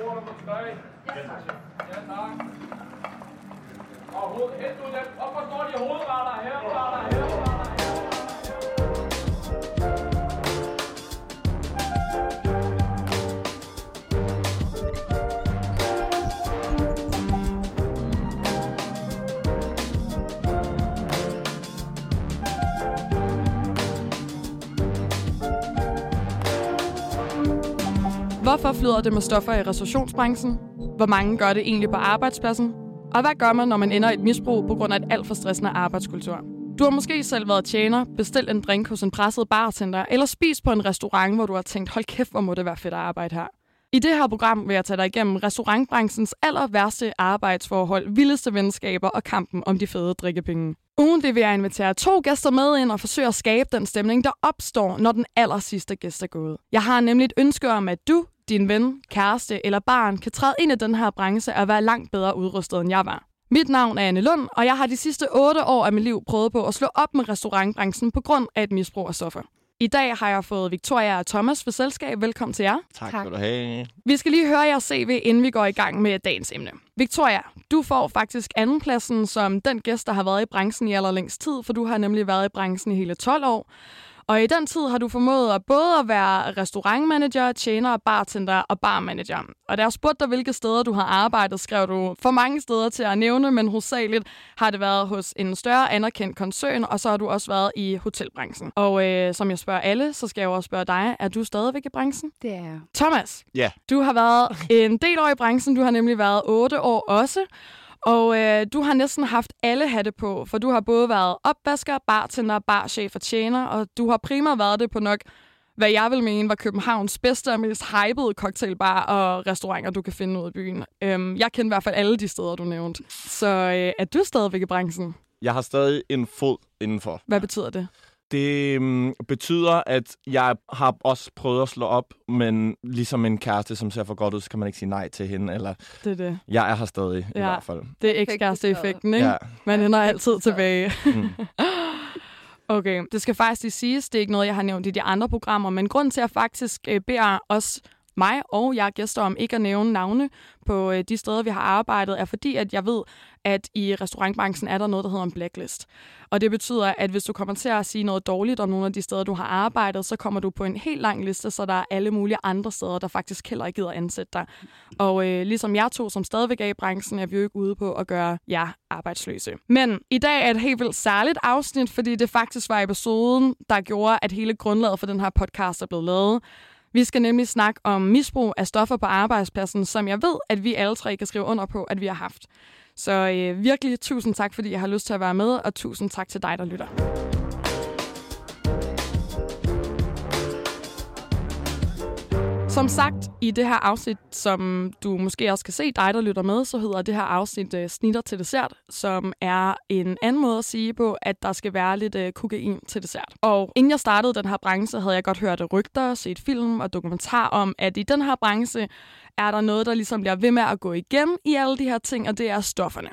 bord nummer 3. Ja, tak. Ja, tak. Og hoved, nu dem. Op og står de hovedretter her, retter Hvorfor flyder det med stoffer i restaurationsbranchen? Hvor mange gør det egentlig på arbejdspladsen? Og hvad gør man, når man ender i et misbrug på grund af et alt for stressende arbejdskultur? Du har måske selv været tjener, bestilt en drink hos en presset bartender, eller spist på en restaurant, hvor du har tænkt, hold kæft, hvor må det være fedt at arbejde her. I det her program vil jeg tage dig igennem restaurantbranchens aller værste arbejdsforhold, vildeste venskaber og kampen om de fede drikkepenge. Ugen det vil jeg invitere to gæster med ind og forsøge at skabe den stemning, der opstår, når den aller sidste gæst er gået. Jeg har nemlig et ønske om, at du, din ven, kæreste eller barn kan træde ind i den her branche og være langt bedre udrustet, end jeg var. Mit navn er Anne Lund, og jeg har de sidste otte år af mit liv prøvet på at slå op med restaurantbranchen på grund af et misbrug af stoffer. I dag har jeg fået Victoria og Thomas for selskab. Velkommen til jer. Tak, tak skal du have. Vi skal lige høre jeres CV, inden vi går i gang med dagens emne. Victoria, du får faktisk andenpladsen som den gæst, der har været i branchen i allerlængst tid, for du har nemlig været i branchen i hele 12 år. Og i den tid har du formået at både at være restaurantmanager, tjener, bartender og barmanager. Og da jeg spurgte dig, hvilke steder du har arbejdet, skrev du for mange steder til at nævne, men hovedsageligt har det været hos en større anerkendt koncern, og så har du også været i hotelbranchen. Og øh, som jeg spørger alle, så skal jeg jo også spørge dig, er du stadigvæk i branchen? Det er jeg. Thomas, Ja, du har været en del år i branchen, du har nemlig været otte år også. Og øh, du har næsten haft alle hatte på, for du har både været opvasker, bartender, barchef og tjener, og du har primært været det på nok, hvad jeg vil mene var Københavns bedste og mest hypede cocktailbar og restauranter, du kan finde ud i byen. Øhm, jeg kender i hvert fald alle de steder, du nævnte. Så øh, er du stadigvæk i branchen? jeg har stadig en fod indenfor. Hvad betyder det? Det um, betyder, at jeg har også prøvet at slå op, men ligesom en kæreste, som ser for godt ud, så kan man ikke sige nej til hende. Eller Det er det. jeg er her stadig, ja. i hvert fald. Det er ekskæreste-effekten, ikke? Ja. Man ender altid tilbage. Mm. Okay, det skal faktisk lige siges, det er ikke noget, jeg har nævnt i de andre programmer, men grund til, at jeg faktisk øh, beder os, mig og jeg gæster om ikke at nævne navne på øh, de steder, vi har arbejdet, er fordi, at jeg ved, at i restaurantbranchen er der noget, der hedder en blacklist. Og det betyder, at hvis du kommer til at sige noget dårligt om nogle af de steder, du har arbejdet, så kommer du på en helt lang liste, så der er alle mulige andre steder, der faktisk heller ikke gider ansætte dig. Og øh, ligesom jeg to, som stadigvæk er i branchen, er vi jo ikke ude på at gøre jer arbejdsløse. Men i dag er et helt vildt særligt afsnit, fordi det faktisk var episoden, der gjorde, at hele grundlaget for den her podcast er blevet lavet. Vi skal nemlig snakke om misbrug af stoffer på arbejdspladsen, som jeg ved, at vi alle tre kan skrive under på, at vi har haft. Så øh, virkelig tusind tak, fordi jeg har lyst til at være med, og tusind tak til dig, der lytter. Som sagt, i det her afsnit, som du måske også kan se, dig der lytter med, så hedder det her afsnit uh, Snitter til dessert, som er en anden måde at sige på, at der skal være lidt uh, kokain til dessert. Og inden jeg startede den her branche, havde jeg godt hørt rygter, set film og dokumentar om, at i den her branche er der noget, der ligesom bliver ved med at gå igennem i alle de her ting, og det er stofferne.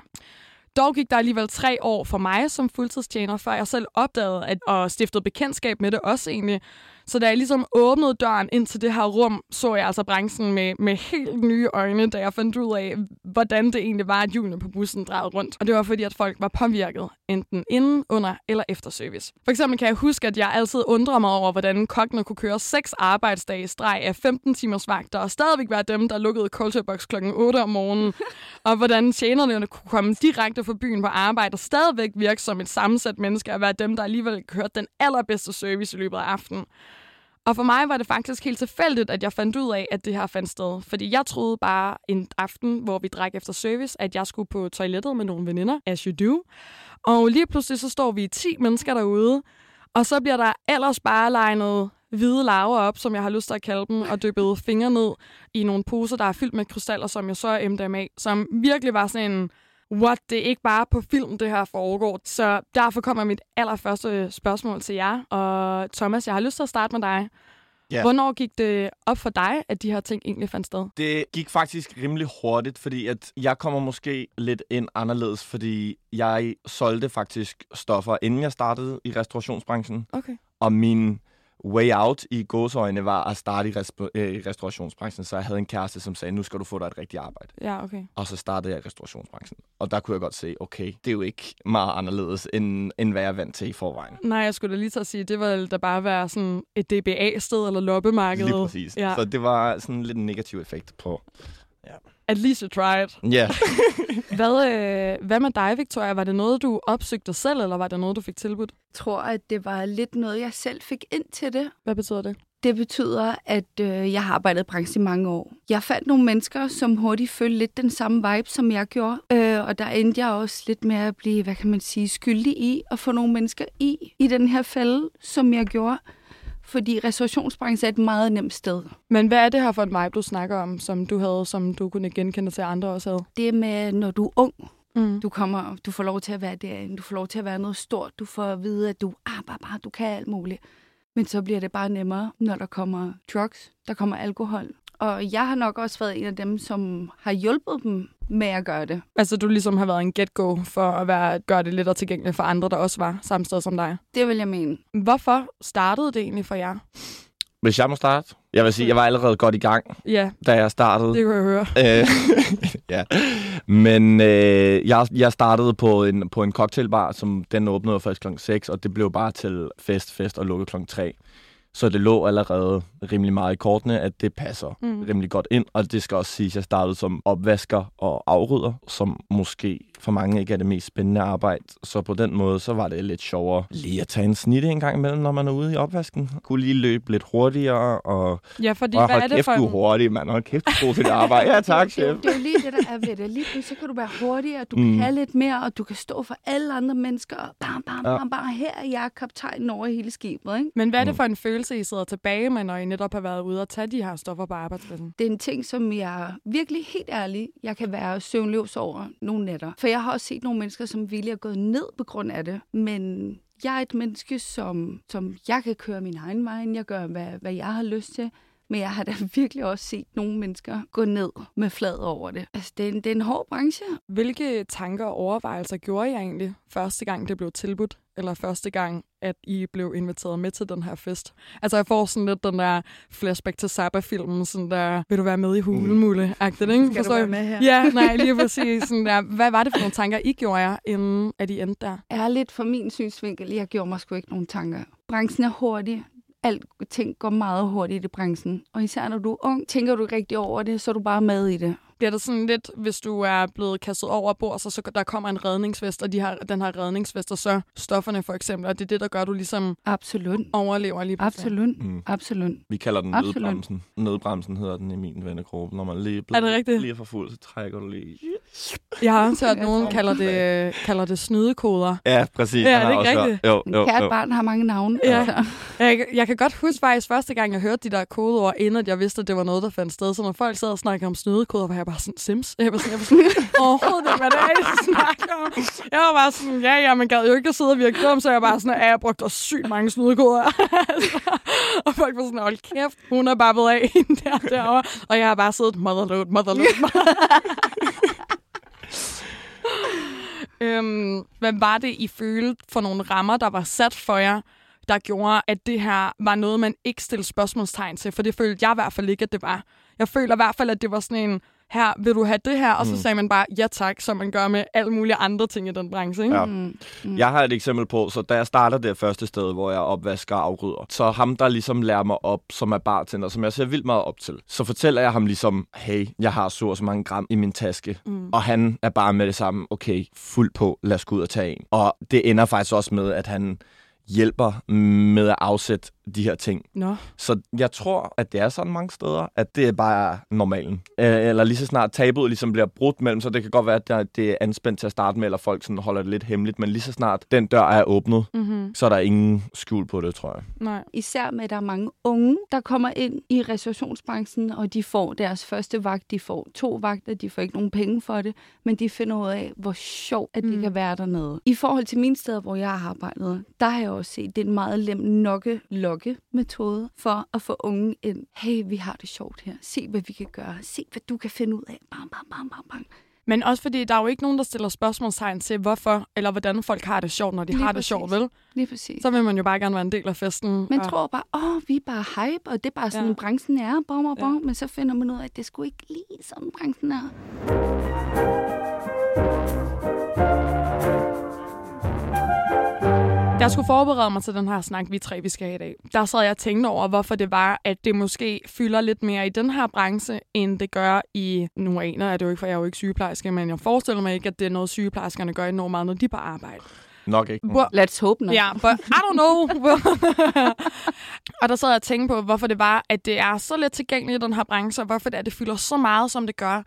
Dog gik der alligevel tre år for mig som fuldtidstjener, før jeg selv opdagede at, og stiftede bekendtskab med det også egentlig. Så da jeg ligesom åbnede døren ind til det her rum, så jeg altså branchen med, med helt nye øjne, da jeg fandt ud af, hvordan det egentlig var, at hjulene på bussen drejede rundt. Og det var fordi, at folk var påvirket, enten inden, under eller efter service. For eksempel kan jeg huske, at jeg altid undrer mig over, hvordan kokkene kunne køre seks arbejdsdage i streg af 15 timers vagter, og stadigvæk være dem, der lukkede culturebox klokken 8 om morgenen. og hvordan tjenerne kunne komme direkte fra byen på arbejde og stadigvæk virke som et sammensat menneske og være dem, der alligevel kørte den allerbedste service i løbet af aftenen. Og for mig var det faktisk helt tilfældigt, at jeg fandt ud af, at det her fandt sted. Fordi jeg troede bare en aften, hvor vi drak efter service, at jeg skulle på toilettet med nogle veninder, as you do. Og lige pludselig så står vi 10 mennesker derude, og så bliver der ellers bare legnet hvide laver op, som jeg har lyst til at kalde dem, og dyppet fingre ned i nogle poser, der er fyldt med krystaller, som jeg så er MDMA, som virkelig var sådan en what, det er ikke bare på film, det her foregår. Så derfor kommer mit allerførste spørgsmål til jer. Og Thomas, jeg har lyst til at starte med dig. Ja. Hvornår gik det op for dig, at de her ting egentlig fandt sted? Det gik faktisk rimelig hurtigt, fordi at jeg kommer måske lidt ind anderledes, fordi jeg solgte faktisk stoffer, inden jeg startede i restaurationsbranchen. Okay. Og min way out i gåsøjne var at starte i, resp- øh, i restaurationsbranchen, så jeg havde en kæreste, som sagde, nu skal du få dig et rigtigt arbejde. Ja, okay. Og så startede jeg i restaurationsbranchen. Og der kunne jeg godt se, okay, det er jo ikke meget anderledes, end, end hvad jeg er vant til i forvejen. Nej, jeg skulle da lige til at sige, det ville da bare være sådan et DBA-sted eller loppemarked. Lige præcis. Ja. Så det var sådan lidt en negativ effekt på... At least you tried. Ja, Hvad, øh, hvad med dig, Victoria? Var det noget, du opsøgte selv, eller var det noget, du fik tilbudt? tror, at det var lidt noget, jeg selv fik ind til det. Hvad betyder det? Det betyder, at øh, jeg har arbejdet i branchen i mange år. Jeg fandt nogle mennesker, som hurtigt følte lidt den samme vibe, som jeg gjorde. Øh, og der endte jeg også lidt med at blive, hvad kan man sige, skyldig i at få nogle mennesker i, i den her fælde, som jeg gjorde. Fordi restaurationsbranchen er et meget nemt sted. Men hvad er det her for en vibe, du snakker om, som du havde, som du kunne genkende til, andre også havde? Det med, når du er ung, Mm. du kommer, du får lov til at være derinde, du får lov til at være noget stort, du får at vide, at du, ah, bare, bare, du kan alt muligt. Men så bliver det bare nemmere, når der kommer drugs, der kommer alkohol. Og jeg har nok også været en af dem, som har hjulpet dem med at gøre det. Altså, du ligesom har været en get-go for at være, gøre det lettere tilgængeligt for andre, der også var samme sted som dig. Det vil jeg mene. Hvorfor startede det egentlig for jer? hvis jeg må starte. Jeg vil sige, jeg var allerede godt i gang, Ja, da jeg startede. det kunne jeg høre. Øh, ja. Men øh, jeg, jeg startede på en, på en cocktailbar, som den åbnede først kl. 6, og det blev bare til fest, fest og lukket kl. 3. Så det lå allerede rimelig meget i kortene, at det passer Mm. rimelig godt ind. Og det skal også siges, at jeg startede som opvasker og afrydder, som måske for mange ikke er det mest spændende arbejde. Så på den måde, så var det lidt sjovere lige at tage en snitte en gang imellem, når man er ude i opvasken. Kunne lige løbe lidt hurtigere, og, Ja, fordi og hvad er det kæft, for du en... hurtig, mand. Hold kæft, du god til det arbejde. Ja, tak, det, er jo- chef. det er jo lige det, der er ved det. Lige så kan du være hurtigere, du Mm. kan lidt mere, og du kan stå for alle andre mennesker. Og bam, bam, Ja. bam, bam. Her er jeg kaptajnen over hele skibet. Ikke? Men hvad er det Mm. for en følelse, I sidder tilbage med, når I netop har været ude og tage de her stoffer på arbejdspladsen? Det er en ting, som jeg virkelig helt ærlig, jeg kan være søvnløs over nogle nætter. For jeg har også set nogle mennesker, som virkelig er gået ned på grund af det. Men jeg er et menneske, som, som jeg kan køre min egen vej. Jeg gør, hvad, hvad jeg har lyst til. Men jeg har da virkelig også set nogle mennesker gå ned med flad over det. Altså, det er en, det er en hård branche. Hvilke tanker og overvejelser gjorde jeg egentlig første gang, det blev tilbudt? Eller første gang, at I blev inviteret med til den her fest? Altså, jeg får sådan lidt den der flashback til Zappa-filmen, sådan der, vil du være med i hulemulle-agtigt, ikke? Skal du Forstår være jeg? med her? Ja, nej, lige præcis. Sådan der. Hvad var det for nogle tanker, I gjorde jer, inden at I endte der? Ærligt, fra min synsvinkel, jeg gjorde mig sgu ikke nogen tanker. Branchen er hurtig. Alt ting går meget hurtigt i branchen. Og især når du er ung, tænker du ikke rigtig over det, så er du bare med i det. Bliver det sådan lidt, hvis du er blevet kastet over bord, så, så der kommer en redningsvest, og de har, den her redningsvest, og så stofferne for eksempel, og det er det, der gør, at du ligesom Absolut. overlever lige pludselig. Absolut. Mm. Absolut. Vi kalder den Absolut. nødbremsen. Nødbremsen hedder den i min vennegruppe. Når man lige er, det rigtigt? lige er for fuld, så trækker du lige. Jeg har også hørt, at nogen kalder det, kalder det snydekoder. Ja, præcis. Ja, Jeg er har det ikke rigtigt? Jo, jo, Kært jo. barn har mange navne. Ja. Altså. Jeg, jeg kan godt huske faktisk første gang, jeg hørte de der kodeord, inden at jeg vidste, at det var noget, der fandt sted. Så når folk sad og snakkede om snydekoder, var jeg bare sådan, Sims? Jeg var sådan, jeg var sådan overhovedet ikke, hvad det er, I snakker om. Jeg var bare sådan, ja, ja, man gad jo ikke at sidde og virke dum, så jeg var bare sådan, ja, jeg brugte også sygt mange snydekoder. og folk var sådan, hold kæft, hun er bare ved af hende der derovre. Og jeg har bare siddet, motherload, motherload, øhm, hvad var det, I følte for nogle rammer, der var sat for jer, der gjorde, at det her var noget, man ikke stillede spørgsmålstegn til? For det følte jeg i hvert fald ikke, at det var. Jeg føler i hvert fald, at det var sådan en, her, vil du have det her? Og så Mm. sagde man bare, ja tak, som man gør med alle mulige andre ting i den branche. Ikke? Ja. Mm. Mm. Jeg har et eksempel på, så da jeg starter det første sted, hvor jeg opvasker og afrydder, så ham, der ligesom lærer mig op, som er bartender, som jeg ser vildt meget op til, så fortæller jeg ham ligesom, hey, jeg har så og så mange gram i min taske, Mm. og han er bare med det samme, okay, fuld på, lad os gå ud og tage en. Og det ender faktisk også med, at han hjælper med at afsætte de her ting. Nå. Så jeg tror, at det er sådan mange steder, at det er bare normalen. Øh, Eller lige så snart tabuet ligesom bliver brudt mellem, så det kan godt være, at det er anspændt til at starte med, eller folk sådan holder det lidt hemmeligt, men lige så snart den dør er åbnet, Mm-hmm. så er der ingen skjul på det, tror jeg. Nej. Især med, at der er mange unge, der kommer ind i restaurationsbranchen, og de får deres første vagt, de får to vagter, de får ikke nogen penge for det, men de finder ud af, hvor sjovt, at det Mm. kan være dernede. I forhold til mine steder, hvor jeg har arbejdet, der har jeg også set, det er en meget lem nokke lokke metode for at få unge ind. Hey, vi har det sjovt her. Se, hvad vi kan gøre. Se, hvad du kan finde ud af. Bam, bam, bam, bam, bam. Men også fordi, der er jo ikke nogen, der stiller spørgsmålstegn til, hvorfor eller hvordan folk har det sjovt, når de Lige har det præcis. sjovt, vel? Lige præcis. Så vil man jo bare gerne være en del af festen. Man og- tror bare, åh, vi er bare hype, og det er bare sådan, Ja. branchen er. Bom, bom, Ja. Men så finder man ud af, at det skulle ikke lige sådan, branchen er. Jeg skulle forberede mig til den her snak, vi tre vi skal have i dag, der sad jeg og tænkte over, hvorfor det var, at det måske fylder lidt mere i den her branche, end det gør i... Nu aner jeg det jo ikke, for jeg er jo ikke sygeplejerske, men jeg forestiller mig ikke, at det er noget, sygeplejerskerne gør enormt meget, når de er på arbejde. Nok ikke. Hvor, Let's hope not. Ja, but I don't know. og der sad jeg og tænkte på, hvorfor det var, at det er så let tilgængeligt i den her branche, og hvorfor det er, at det fylder så meget, som det gør.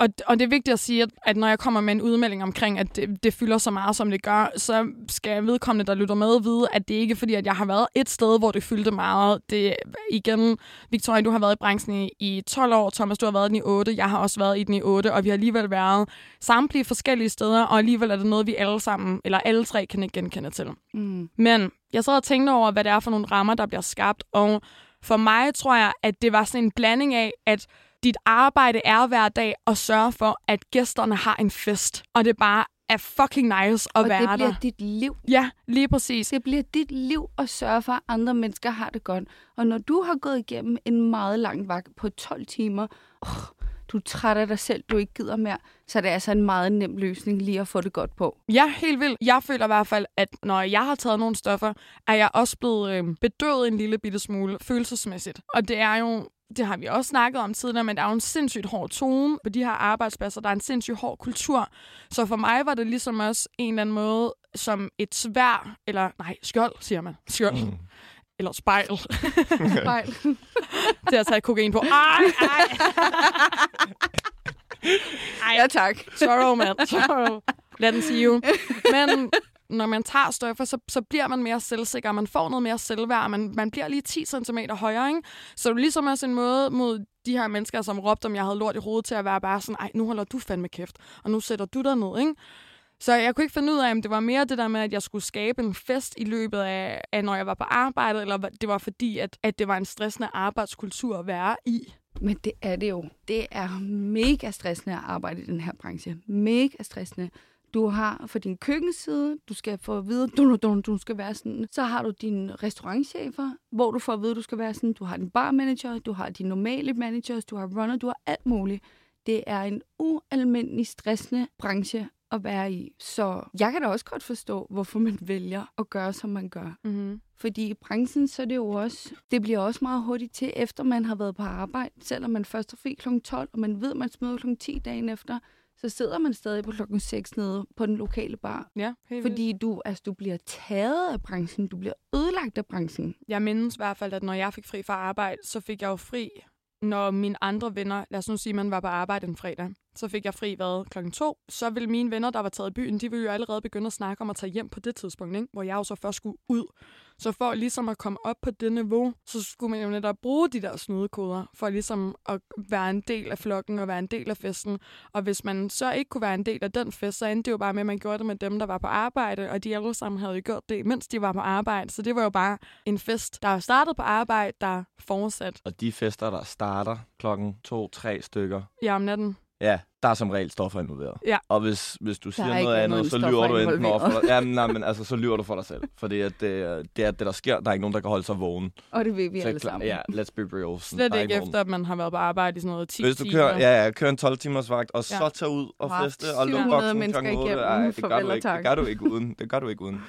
Og, og det er vigtigt at sige, at, at når jeg kommer med en udmelding omkring, at det, det fylder så meget, som det gør, så skal jeg vedkommende, der lytter med, vide, at det ikke er fordi, at jeg har været et sted, hvor det fyldte meget. Det igen, Victoria, du har været i branchen i, i 12 år, Thomas, du har været i den i 8, jeg har også været i den i 8, og vi har alligevel været samtlige forskellige steder, og alligevel er det noget, vi alle sammen, eller alle tre kan ikke genkende til. Mm. Men jeg sad og tænkte over, hvad det er for nogle rammer, der bliver skabt, og for mig tror jeg, at det var sådan en blanding af, at dit arbejde er hver dag at sørge for, at gæsterne har en fest, og det bare er fucking nice at Og være det bliver der. dit liv. Ja, lige præcis. Det bliver dit liv at sørge for, at andre mennesker har det godt. Og når du har gået igennem en meget lang vagt på 12 timer, oh, du er træt af dig selv, du ikke gider mere, så er det altså en meget nem løsning lige at få det godt på. Ja, helt vildt. Jeg føler i hvert fald, at når jeg har taget nogle stoffer, er jeg også blevet øh, bedøvet en lille bitte smule følelsesmæssigt. Og det er jo det har vi også snakket om tidligere, men der er jo en sindssygt hård tone på de her arbejdspladser. Der er en sindssygt hård kultur. Så for mig var det ligesom også en eller anden måde som et svær, eller nej, skjold, siger man. Skjold. Mm. Eller spejl. Fejl. det er at tage kokain på. Ej, ej. ja, tak. Sorrow, man. Sorrow. Lad den sige. Men når man tager stoffer, så, så bliver man mere selvsikker, man får noget mere selvværd, man, man bliver lige 10 cm højere, ikke? Så det er ligesom også en måde mod de her mennesker, som råbte, om jeg havde lort i hovedet, til at være bare sådan, ej, nu holder du fandme kæft, og nu sætter du dig ned, ikke? Så jeg kunne ikke finde ud af, om det var mere det der med, at jeg skulle skabe en fest i løbet af, af når jeg var på arbejde, eller det var fordi, at, at det var en stressende arbejdskultur at være i. Men det er det jo. Det er mega stressende at arbejde i den her branche. Mega stressende. Du har for din køkkenside, du skal få at vide, du, du, du skal være sådan. Så har du dine restaurantchefer, hvor du får at vide, du skal være sådan. Du har din barmanager, du har dine normale managers, du har runner, du har alt muligt. Det er en ualmindelig stressende branche at være i. Så jeg kan da også godt forstå, hvorfor man vælger at gøre, som man gør. Mm-hmm. Fordi i branchen, så er det jo også, det bliver også meget hurtigt til, efter man har været på arbejde. Selvom man først er fri kl. 12, og man ved, man smider kl. 10 dagen efter, så sidder man stadig på klokken 6 nede på den lokale bar. Ja, helt vildt. Fordi du, altså, du bliver taget af branchen, du bliver ødelagt af branchen. Jeg mindes i hvert fald, at når jeg fik fri fra arbejde, så fik jeg jo fri, når mine andre venner, lad os nu sige, at man var på arbejde en fredag, så fik jeg fri hvad, klokken to. Så ville mine venner, der var taget i byen, de ville jo allerede begynde at snakke om at tage hjem på det tidspunkt, ikke? hvor jeg jo så først skulle ud. Så for ligesom at komme op på det niveau, så skulle man jo netop bruge de der snudekoder, for ligesom at være en del af flokken og være en del af festen. Og hvis man så ikke kunne være en del af den fest, så endte det jo bare med, at man gjorde det med dem, der var på arbejde, og de alle sammen havde jo gjort det, mens de var på arbejde. Så det var jo bare en fest, der startede på arbejde, der fortsat Og de fester, der starter klokken to-tre stykker, ja, om natten. ja, der er som regel stoffer involveret. Ja. Og hvis, hvis du siger ikke noget andet så lyver du enten over for dig. Jamen, nej, men altså, så lyver du for dig selv. Fordi at det, det er det, der sker. Der er ikke nogen, der kan holde sig vågen. Og det ved vi Så alle klar- sammen. Ja, let's be real. Sådan, Slet der er ikke efter, at man har været på arbejde i sådan noget 10 Hvis du timer. kører, ja, ja, kører en 12-timers vagt, og Ja. så tager ud og feste og lukke 700 boksen mennesker klokken 8. igennem. Ej, det gør, du ikke, det gør du ikke uden. Det gør du ikke uden.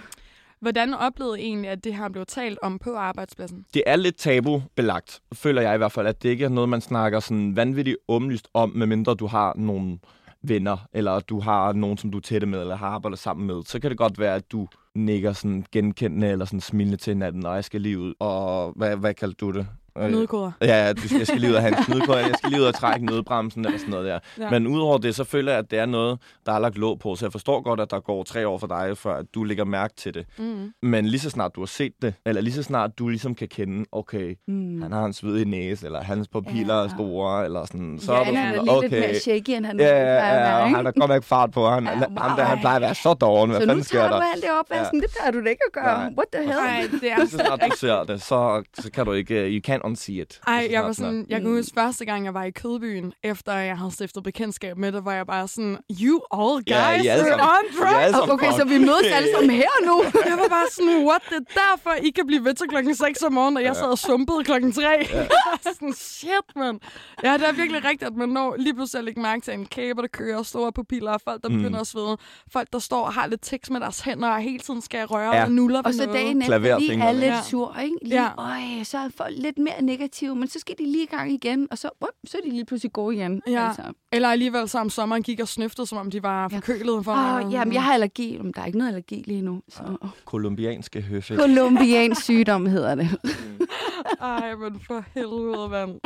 Hvordan oplevede I egentlig, at det her blev talt om på arbejdspladsen? Det er lidt tabubelagt, føler jeg i hvert fald, at det ikke er noget, man snakker sådan vanvittigt åbenlyst om, medmindre du har nogle venner, eller du har nogen, som du er tætte med, eller har arbejdet sammen med. Så kan det godt være, at du nikker sådan genkendende, eller sådan smilende til hinanden, og jeg skal lige ud. Og hvad, hvad kaldte du det? Nødkoder. Ja, ja, du skal, jeg skal lige ud af have en snydkøj, jeg skal lige ud og trække nødbremsen eller sådan noget der. Ja. Ja. Men udover det, så føler jeg, at det er noget, der er lagt låg på, så jeg forstår godt, at der går tre år for dig, før at du lægger mærke til det. Mm. Men lige så snart du har set det, eller lige så snart du ligesom kan kende, okay, Mm. han har en sved i næse, eller hans papiler Ja. er store, eller sådan, så ja, er du han er sådan, lige okay. lidt mere shaky, end han Ja, ja, ja, og ikke? han har godt nok fart på. Han, Ja, ja, wow. ham der, han plejer at være så doven. Hvad Så nu tager du der? alt det op, ja. Ja. sådan, det plejer du da ikke at gøre. Nej. What the hell? Nej, det er så snart du ser det, så, så kan du ikke, uh, you can't online and see it. Ej, jeg var sådan, jeg kan huske første gang, jeg var i Kødbyen, efter jeg havde stiftet bekendtskab med det, var jeg bare sådan, you all guys alle are on drugs. sammen Okay, så vi mødes alle sammen her nu. Jeg var bare sådan, what, det er derfor, I kan blive ved til klokken 6 om morgenen, og jeg sad og sumpede klokken 3. Ja. sådan, shit, mand. Ja, det er virkelig rigtigt, at man når lige pludselig at lægge mærke til en kæber, der kører, store pupiller, folk, der begynder Mm. at svede, folk, der står og har lidt tekst med deres hænder, og hele tiden skal røre Ja. og nuller Og så noget. dagen efter lige er lidt sur, ikke? Lige, Ja. øj, så er folk lidt mere negative, men så skal de lige i gang igen, og så, uh, så er de lige pludselig gode igen. Ja. Altså. Eller alligevel så om sommeren gik og snøftede, som om de var Ja. forkølet. For Åh, jamen, jeg har allergi, men der er ikke noget allergi lige nu. Så. Kolumbianske høfæk. Kolumbiansk sygdom hedder det. Ej, men for helvede, mand.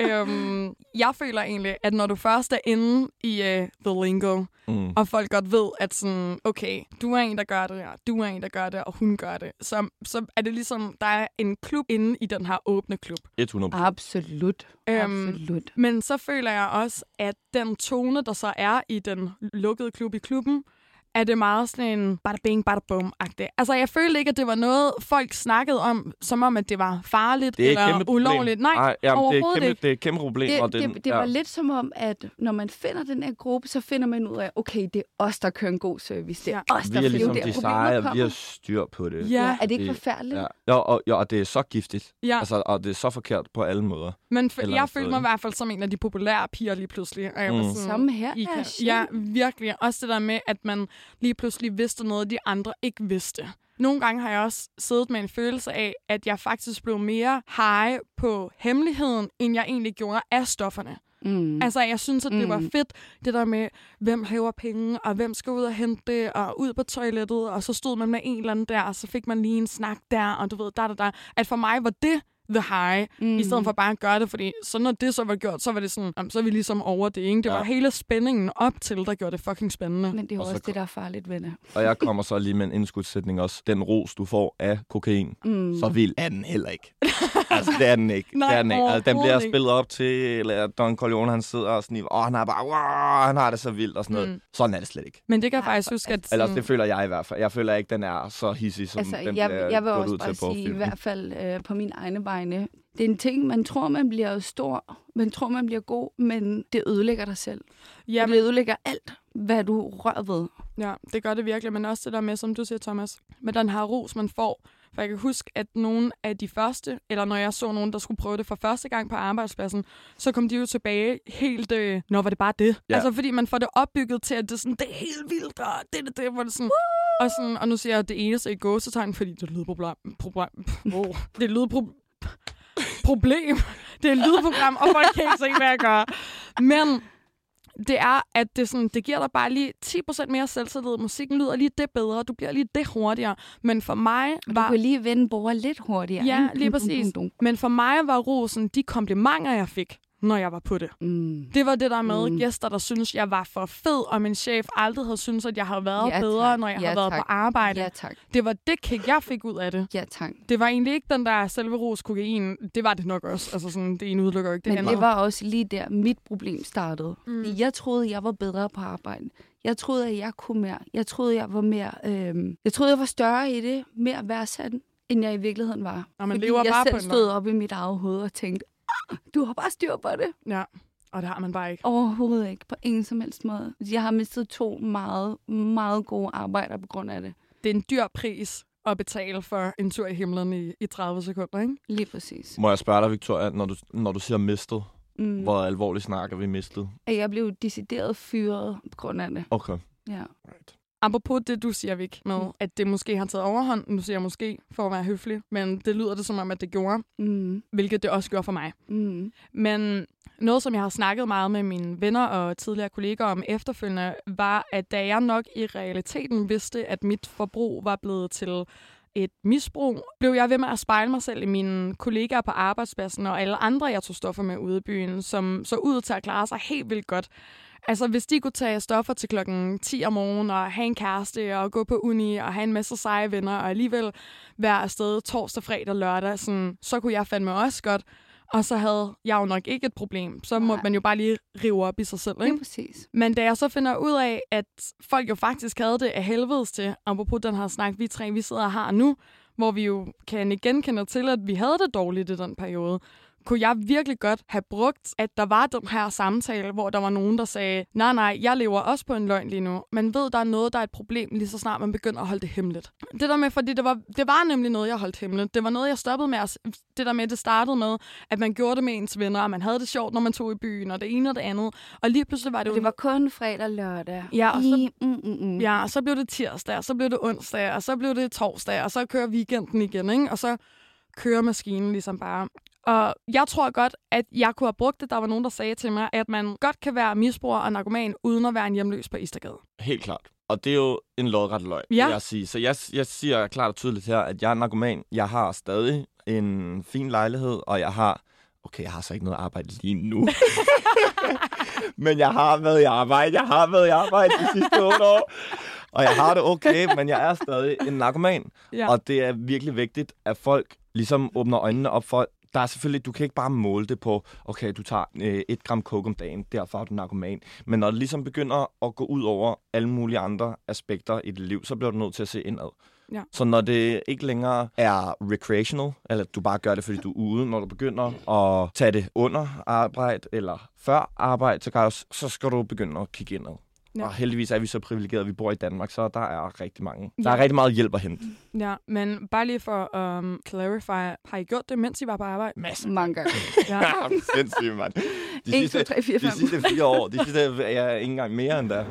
Øhm, jeg føler egentlig, at når du først er inde i uh, The Lingo, Mm. og folk godt ved, at sådan, okay, du er en, der gør det, og du er en, der gør det, og hun gør det, så, så er det ligesom, der er en klub inde i den her åbne klub. 100 Absolut. Øhm, Absolut. Men så føler jeg også, at den tone, der så er i den lukkede klub i klubben, er det meget sådan en bada bing, bada bum agtig Altså, jeg følte ikke, at det var noget, folk snakkede om, som om, at det var farligt Det er et eller kæmpe problem. ulovligt. Nej, Ej, jamen, det, er kæmpe, ikke. det er et kæmpe problem. Det, og det, den, det, det var lidt som om, at når man finder den her gruppe, så finder man ud af, okay, det er os, der kører en god service. Det er Ja. os, Vi der er det ligesom der, de problemet seje, og vi har styr på det. Ja, Ja, er det ikke forfærdeligt? Ja, ja og, ja, og det er så giftigt. ja. Altså, og det er så forkert på alle måder. Men jeg følte mig i hvert fald som en af de populære piger lige pludselig. Og jeg var Mm. sådan, Samme her. I Ja, ja, virkelig. Også det der med, at man lige pludselig vidste noget, de andre ikke vidste. Nogle gange har jeg også siddet med en følelse af, at jeg faktisk blev mere high på hemmeligheden, end jeg egentlig gjorde af stofferne. Mm. Altså, jeg synes, at det var Mm. fedt, det der med, hvem hæver penge, og hvem skal ud og hente det, og ud på toilettet, og så stod man med en eller anden der, og så fik man lige en snak der, og du ved, der, der, der. At for mig var det the high, mm. i stedet for bare at gøre det, fordi så når det så var gjort, så var det sådan, jamen, så er vi ligesom over det, ikke? Det Ja. var hele spændingen op til, der gjorde det fucking spændende. Men det er Og også kom- det, der er farligt ved det. Og jeg kommer så lige med en indskudssætning også. Den ros, du får af kokain, Mm. så vild er den heller ikke. altså, det er den ikke. Nej, det er den ikke. Altså, den bliver spillet op til, eller Don Corleone, han sidder og sådan, åh, han er bare, wow, han har det så vildt og sådan noget. Mm. Sådan er det slet ikke. Men det kan jeg faktisk huske, at... Eller det føler jeg i hvert fald. Jeg føler ikke, den er så hissig, som Altså, den jeg, bliver jeg vil også ud bare til på sige, i hvert fald øh, på mine egne vegne, det er en ting, man tror, man bliver stor, man tror, man bliver god, men det ødelægger dig selv. ja, men, det ødelægger alt, hvad du rører ved. ja, det gør det virkelig, men også det der med, som du siger, Thomas, med den her ros, man får. For jeg kan huske, at nogle af de første, eller når jeg så nogen, der skulle prøve det for første gang på arbejdspladsen, så kom de jo tilbage helt, øh, når var det bare det? Ja. Altså, fordi man får det opbygget til, at det er, sådan, det er helt vildt, og det er det, hvor det sådan... Og, sådan, og nu siger jeg det eneste i gåsetegn, fordi det lyder problem. problem oh, det lyder pro, problem. Det er et lydprogram, og folk kan ikke se, hvad jeg gør. Men det er, at det, sådan, det giver dig bare lige 10% mere selvtillid. Musikken lyder lige det bedre, du bliver lige det hurtigere. Men for mig Du var, kan lige vende bordet lidt hurtigere. Ja, lige præcis. men for mig var rosen de komplimenter, jeg fik, når jeg var på det. Mm. Det var det der med Mm. gæster, der synes jeg var for fed, og min chef aldrig havde syntes, at jeg havde været Ja, bedre, tak. når jeg Ja, havde været tak. på arbejde. Ja, tak. Det var det kick, jeg fik ud af det. Ja, tak. Det var egentlig ikke den der selve ros kokain. Det var det nok også. Altså sådan, det ene udelukker ikke det Men andet. det var også lige der, mit problem startede. Mm. Jeg troede, jeg var bedre på arbejde. Jeg troede, at jeg kunne mere. Jeg troede, jeg var mere... Øh... Jeg troede, jeg var større i det, mere værdsat, end jeg i virkeligheden var. Og man Fordi lever jeg bare selv på stod op i mit eget hoved og tænkte, "Ah, du har bare styr på det. Ja, og det har man bare ikke. Overhovedet ikke, på ingen som helst måde. Jeg har mistet to meget, meget gode arbejder på grund af det. Det er en dyr pris at betale for en tur i himlen i, i 30 sekunder, ikke? Lige præcis. Må jeg spørge dig, Victoria, når du, når du siger mistet, Mm. hvor alvorligt snakker vi mistet? At jeg blev decideret fyret på grund af det. Okay. Ja. Right. Apropos det, du siger, Vik, med Mm. at det måske har taget overhånd. Nu siger jeg måske, for at være høflig, men det lyder det som om, at det gjorde, Mm. hvilket det også gjorde for mig. Mm. Men noget, som jeg har snakket meget med mine venner og tidligere kolleger om efterfølgende, var, at da jeg nok i realiteten vidste, at mit forbrug var blevet til et misbrug, blev jeg ved med at spejle mig selv i mine kollegaer på arbejdspladsen og alle andre, jeg tog stoffer med ude i byen, som så ud til at klare sig helt vildt godt. Altså, hvis de kunne tage stoffer til klokken 10 om morgenen og have en kæreste og gå på uni og have en masse seje venner og alligevel være afsted torsdag, fredag, lørdag, sådan, så kunne jeg fandme også godt. Og så havde jeg jo nok ikke et problem. Så måtte man jo bare lige rive op i sig selv, ikke? præcis. Men da jeg så finder ud af, at folk jo faktisk havde det af helvedes til, apropos den her snak, vi tre, vi sidder og har nu, hvor vi jo kan igen kende til, at vi havde det dårligt i den periode kunne jeg virkelig godt have brugt, at der var den her samtale, hvor der var nogen, der sagde, nej, nej, jeg lever også på en løgn lige nu. Man ved, der er noget, der er et problem, lige så snart man begynder at holde det hemmeligt. Det der med, fordi det var, det var nemlig noget, jeg holdt hemmeligt. Det var noget, jeg stoppede med. At, det der med, det startede med, at man gjorde det med ens venner, og man havde det sjovt, når man tog i byen, og det ene og det andet. Og lige pludselig var det jo... Det var kun fredag og lørdag. Ja, og så, I, mm, mm, mm. ja, og så blev det tirsdag, og så blev det onsdag, og så blev det torsdag, og så kører weekenden igen, ikke? Og så kører maskinen ligesom bare. Og jeg tror godt, at jeg kunne have brugt det. Der var nogen, der sagde til mig, at man godt kan være misbruger og narkoman, uden at være en hjemløs på Istergade. Helt klart. Og det er jo en lodret løgn, Ja. vil jeg sige. Så jeg, jeg siger klart og tydeligt her, at jeg er narkoman. Jeg har stadig en fin lejlighed, og jeg har... Okay, jeg har så ikke noget arbejde lige nu. men jeg har været i arbejde. Jeg har været i arbejde de sidste otte år. Og jeg har det okay, men jeg er stadig en narkoman. Ja. Og det er virkelig vigtigt, at folk ligesom åbner øjnene op for, der er selvfølgelig, du kan ikke bare måle det på, okay, du tager øh, et gram coke om dagen, derfor er du narkoman. Men når det ligesom begynder at gå ud over alle mulige andre aspekter i dit liv, så bliver du nødt til at se indad. Ja. Så når det ikke længere er recreational, eller du bare gør det, fordi du er ude, når du begynder at tage det under arbejde eller før arbejde, så, kan du, så skal du begynde at kigge indad. Ja. Og heldigvis er vi så privilegerede, at vi bor i Danmark, så der er rigtig mange. Der Ja. er rigtig meget hjælp at hente. Ja, men bare lige for at um, clarify, har I gjort det, mens I var på arbejde? Masser. Mange gange. Ja. Sindssygt, mand. De 1, 2, 3, 4, 5. de sidste fire år, de sidste er jeg ikke engang mere end der.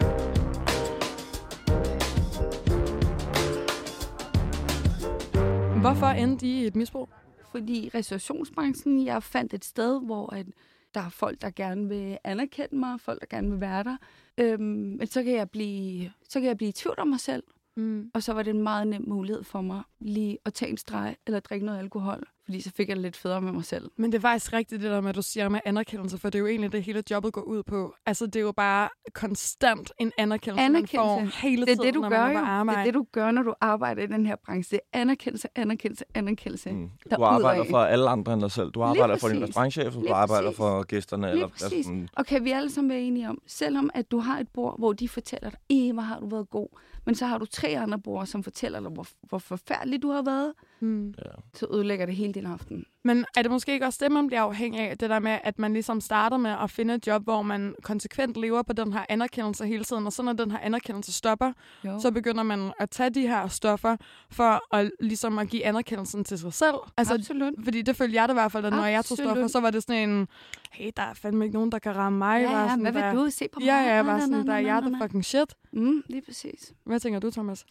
Hvorfor endte I i et misbrug? Fordi restaurationsbranchen, jeg fandt et sted, hvor at der er folk, der gerne vil anerkende mig, folk, der gerne vil være der. Øhm, men så kan, jeg blive, så kan jeg blive i tvivl om mig selv. Mm. Og så var det en meget nem mulighed for mig lige at tage en streg eller drikke noget alkohol. Fordi så fik jeg det lidt federe med mig selv. Men det er faktisk rigtigt, det der med, at du siger med anerkendelse, for det er jo egentlig det, hele jobbet går ud på. Altså, det er jo bare konstant en anerkendelse, Anerkendelse. man får hele Det er tiden, det, du når gør man er på Det arbejde. er det, du gør, når du arbejder i den her branche. Det er anerkendelse, anerkendelse, anerkendelse. Mm. Du arbejder for alle andre end dig selv. Du arbejder for din restaurantchef, og du arbejder præcis. for gæsterne. Lige eller, præcis. sådan, Og kan vi alle sammen være enige om, selvom at du har et bord, hvor de fortæller dig, "Ih, hvor har du været god, men så har du tre andre bord, som fortæller dig, hvor, hvor forfærdelig du har været, Mm. ja. så ødelægger det hele din aften. Men er det måske ikke også det, man bliver afhængig af? Det der med, at man ligesom starter med at finde et job, hvor man konsekvent lever på den her anerkendelse hele tiden, og så når den her anerkendelse stopper, Jo. så begynder man at tage de her stoffer for at, ligesom at give anerkendelsen til sig selv. Altså, Absolut. fordi det følte jeg det i hvert fald, at når jeg tog Absolut. stoffer, så var det sådan en, hey, der er fandme ikke nogen, der kan ramme mig. Ja, ja, sådan, hvad vil der, du se på mig? Ja, ja, jeg var sådan, der er jeg the fucking shit. Mm, lige præcis. Hvad tænker du, Thomas?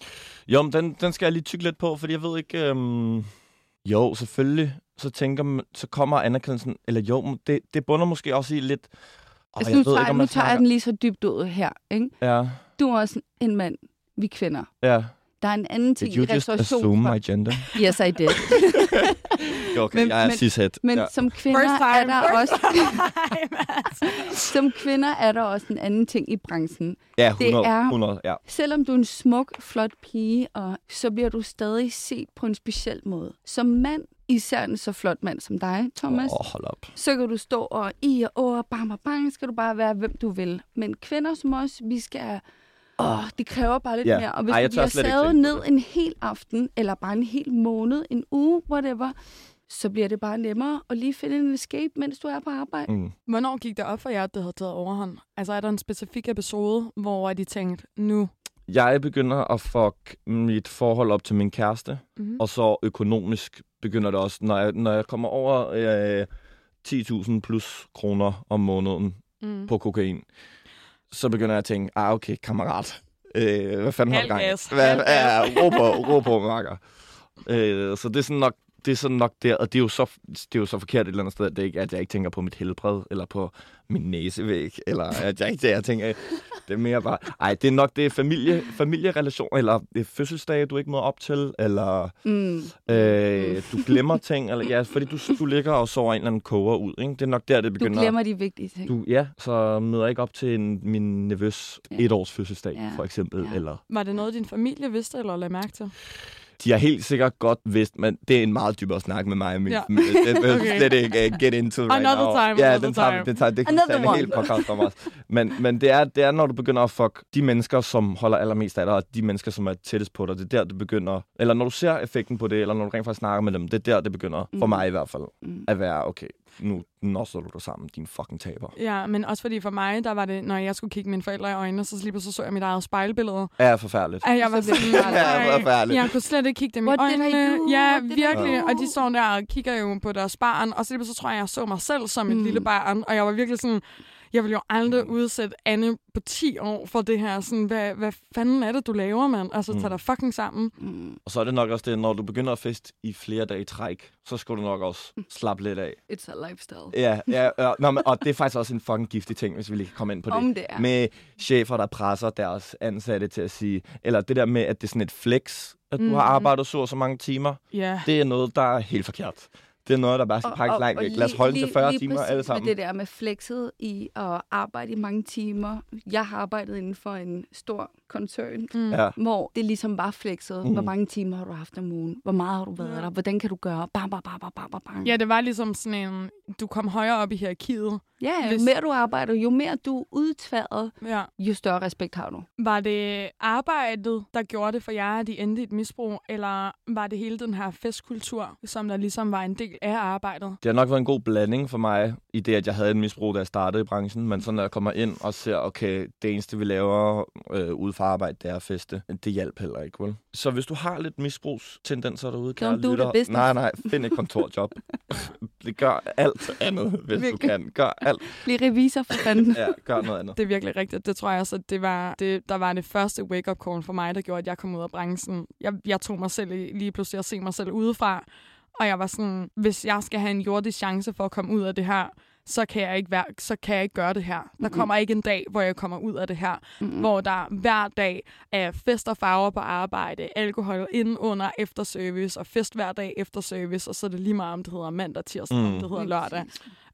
Jo, men den, den skal jeg lige tykke lidt på, fordi jeg ved ikke... Øhm... Jo, selvfølgelig. Så tænker man, så kommer anerkendelsen... Eller jo, det, det bunder måske også i lidt... Og Altså, nu tager, jeg, nu tager jeg den lige så dybt ud her. Ikke? Ja, Du er også en mand, vi er kvinder. ja. Der er en anden ting Did you i just assume my gender? Yes, I did. Okay, Men- jeg er men- cishet. Men ja. som kvinder First time. er der også som kvinder er der også en anden ting i branchen. ja, det 100, er- 100, ja. Selvom du er en smuk, flot pige, og så bliver du stadig set på en speciel måde. Som mand, især en så flot mand som dig, Thomas, Åh, oh, hold op. så kan du stå og i og åh, bang, bang, bang, skal du bare være, hvem du vil. Men kvinder som os, vi skal... Åh, det kræver bare lidt Ja. mere. Og hvis Ej, du bliver savet ned en hel aften, eller bare en hel måned, en uge, whatever, så bliver det bare nemmere at lige finde en escape, mens du er på arbejde. Mm. Hvornår gik det op for jer, at det havde taget overhånd? Altså er der en specifik episode, hvor de tænkte, nu? Jeg begynder at fuck mit forhold op til min kæreste, Mm-hmm. og så økonomisk begynder det også, når jeg, når jeg kommer over øh, 10.000 plus kroner om måneden Mm. på kokain, så begynder jeg at tænke, ah okay, kammerat, øh, hvad fanden har du gang? Hvad, ja, ro på, ro på, makker. Øh, så det er sådan nok det er sådan nok der, og det er, jo så, det er jo så forkert et eller andet sted, at, det ikke, at jeg ikke tænker på mit helbred, eller på min næsevæg, eller at jeg ikke jeg tænker, det er mere bare, ej, det er nok det er familie, familierelation, eller det er fødselsdage, du ikke møder op til, eller Mm. øh, du glemmer ting, eller ja, fordi du, du ligger og sover en eller anden koger ud, ikke? Det er nok der, det Du begynder. glemmer de vigtige ting. Du, ja, så møder jeg ikke op til en, min nevøs Ja. ja. etårs fødselsdag, Ja. for eksempel, Ja. eller Var det noget, din familie vidste eller lagde mærke til? De har helt sikkert godt vidst, men det er en meget dybere snak med mig. Men, Ja. men det, det behøver Okay. slet ikke uh, get into right Another now. time, ja, another den tager, time. den tager, det kan Another tage en hel podcast om os. Men, men det, er, det er, når du begynder at fuck de mennesker, som holder allermest af dig, og de mennesker, som er tættest på dig. Det er der, det begynder. Eller når du ser effekten på det, eller når du rent faktisk snakker med dem, det er der, det begynder. For Mm. mig i hvert fald. Mm. At være, okay, nu nosser du dig sammen, din fucking taber. Ja, men også fordi for mig, der var det, når jeg skulle kigge mine forældre i øjnene, så lige pludselig så jeg mit eget spejlbillede. Er forfærdeligt. Ej, jeg var Så sådan, er Ja, "Ej, forfærdeligt. jeg kunne slet ikke kigge dem i What did I øjnene. Ja, virkelig. Og de står der og kigger jo på deres barn, og så lige pludselig tror jeg, jeg så mig selv som et Mm. lille barn, og jeg var virkelig sådan, jeg vil jo aldrig udsætte Anne på 10 år for det her. Sådan, hvad, hvad fanden er det, du laver, mand? Altså, tag Mm. dig fucking sammen. Mm. Og så er det nok også det, når du begynder at feste i flere dage i træk, så skal du nok også slappe lidt af. It's a lifestyle. Ja, ja, ja nå, men, og det er faktisk også en fucking giftig ting, hvis vi lige kan komme ind på det. Om det er. Med chefer, der presser deres ansatte til at sige, eller det der med, at det er sådan et flex, at du Mhm. har arbejdet så og så mange timer, Ja. det er noget, der er helt forkert. Det er noget, der bare skal pakkes langt væk. Lad os holde den til 40 timer alle sammen. Med det der med flexet i at arbejde i mange timer. Jeg har arbejdet inden for en stor koncern, Mm. Ja. hvor det ligesom bare flexet. Mhm. Hvor mange timer har du haft om ugen? Hvor meget har du været Ja. der? Hvordan kan du gøre? Bam, bam, bam, bam, bam, bam, bam. Ja, det var ligesom sådan en, du kom højere op i hierarkiet. ja jo hvis- mere du arbejder, jo mere du er udtværet, Ja. jo større respekt har du. Var det arbejdet, der gjorde det for jer, at de endte i et misbrug, eller var det hele den her festkultur, som der ligesom var en del af arbejdet? Det har nok været en god blanding for mig, i det, at jeg havde et misbrug, da jeg startede i branchen. Men så når jeg kommer ind og ser, okay, det eneste, vi laver øh, ude for arbejde, det er at feste. Det hjælp heller ikke, vel? Så hvis du har lidt misbrugstendenser derude, kære Don't do the lytter, business. nej, nej, find et kontorjob. det gør alt andet, hvis du Virkelig. kan. Gør alt. Bliv revisor for fanden. Ja, gør noget andet. Det er virkelig rigtigt. Det tror jeg også, at det var, det, der var det første wake-up call for mig, der gjorde, at jeg kom ud af branchen. Jeg, jeg tog mig selv lige pludselig at se mig selv udefra, og jeg var sådan, hvis jeg skal have en jordisk chance for at komme ud af det her, så kan jeg ikke, være, så kan jeg ikke gøre det her. Der Mhm. kommer ikke en dag, hvor jeg kommer ud af det her, Mm. hvor der hver dag er fest og farver på arbejde, alkohol inden, under, efter service, og fest hver dag efter service, og så er det lige meget, om det hedder mandag, tirsdag, mm. om det hedder lørdag.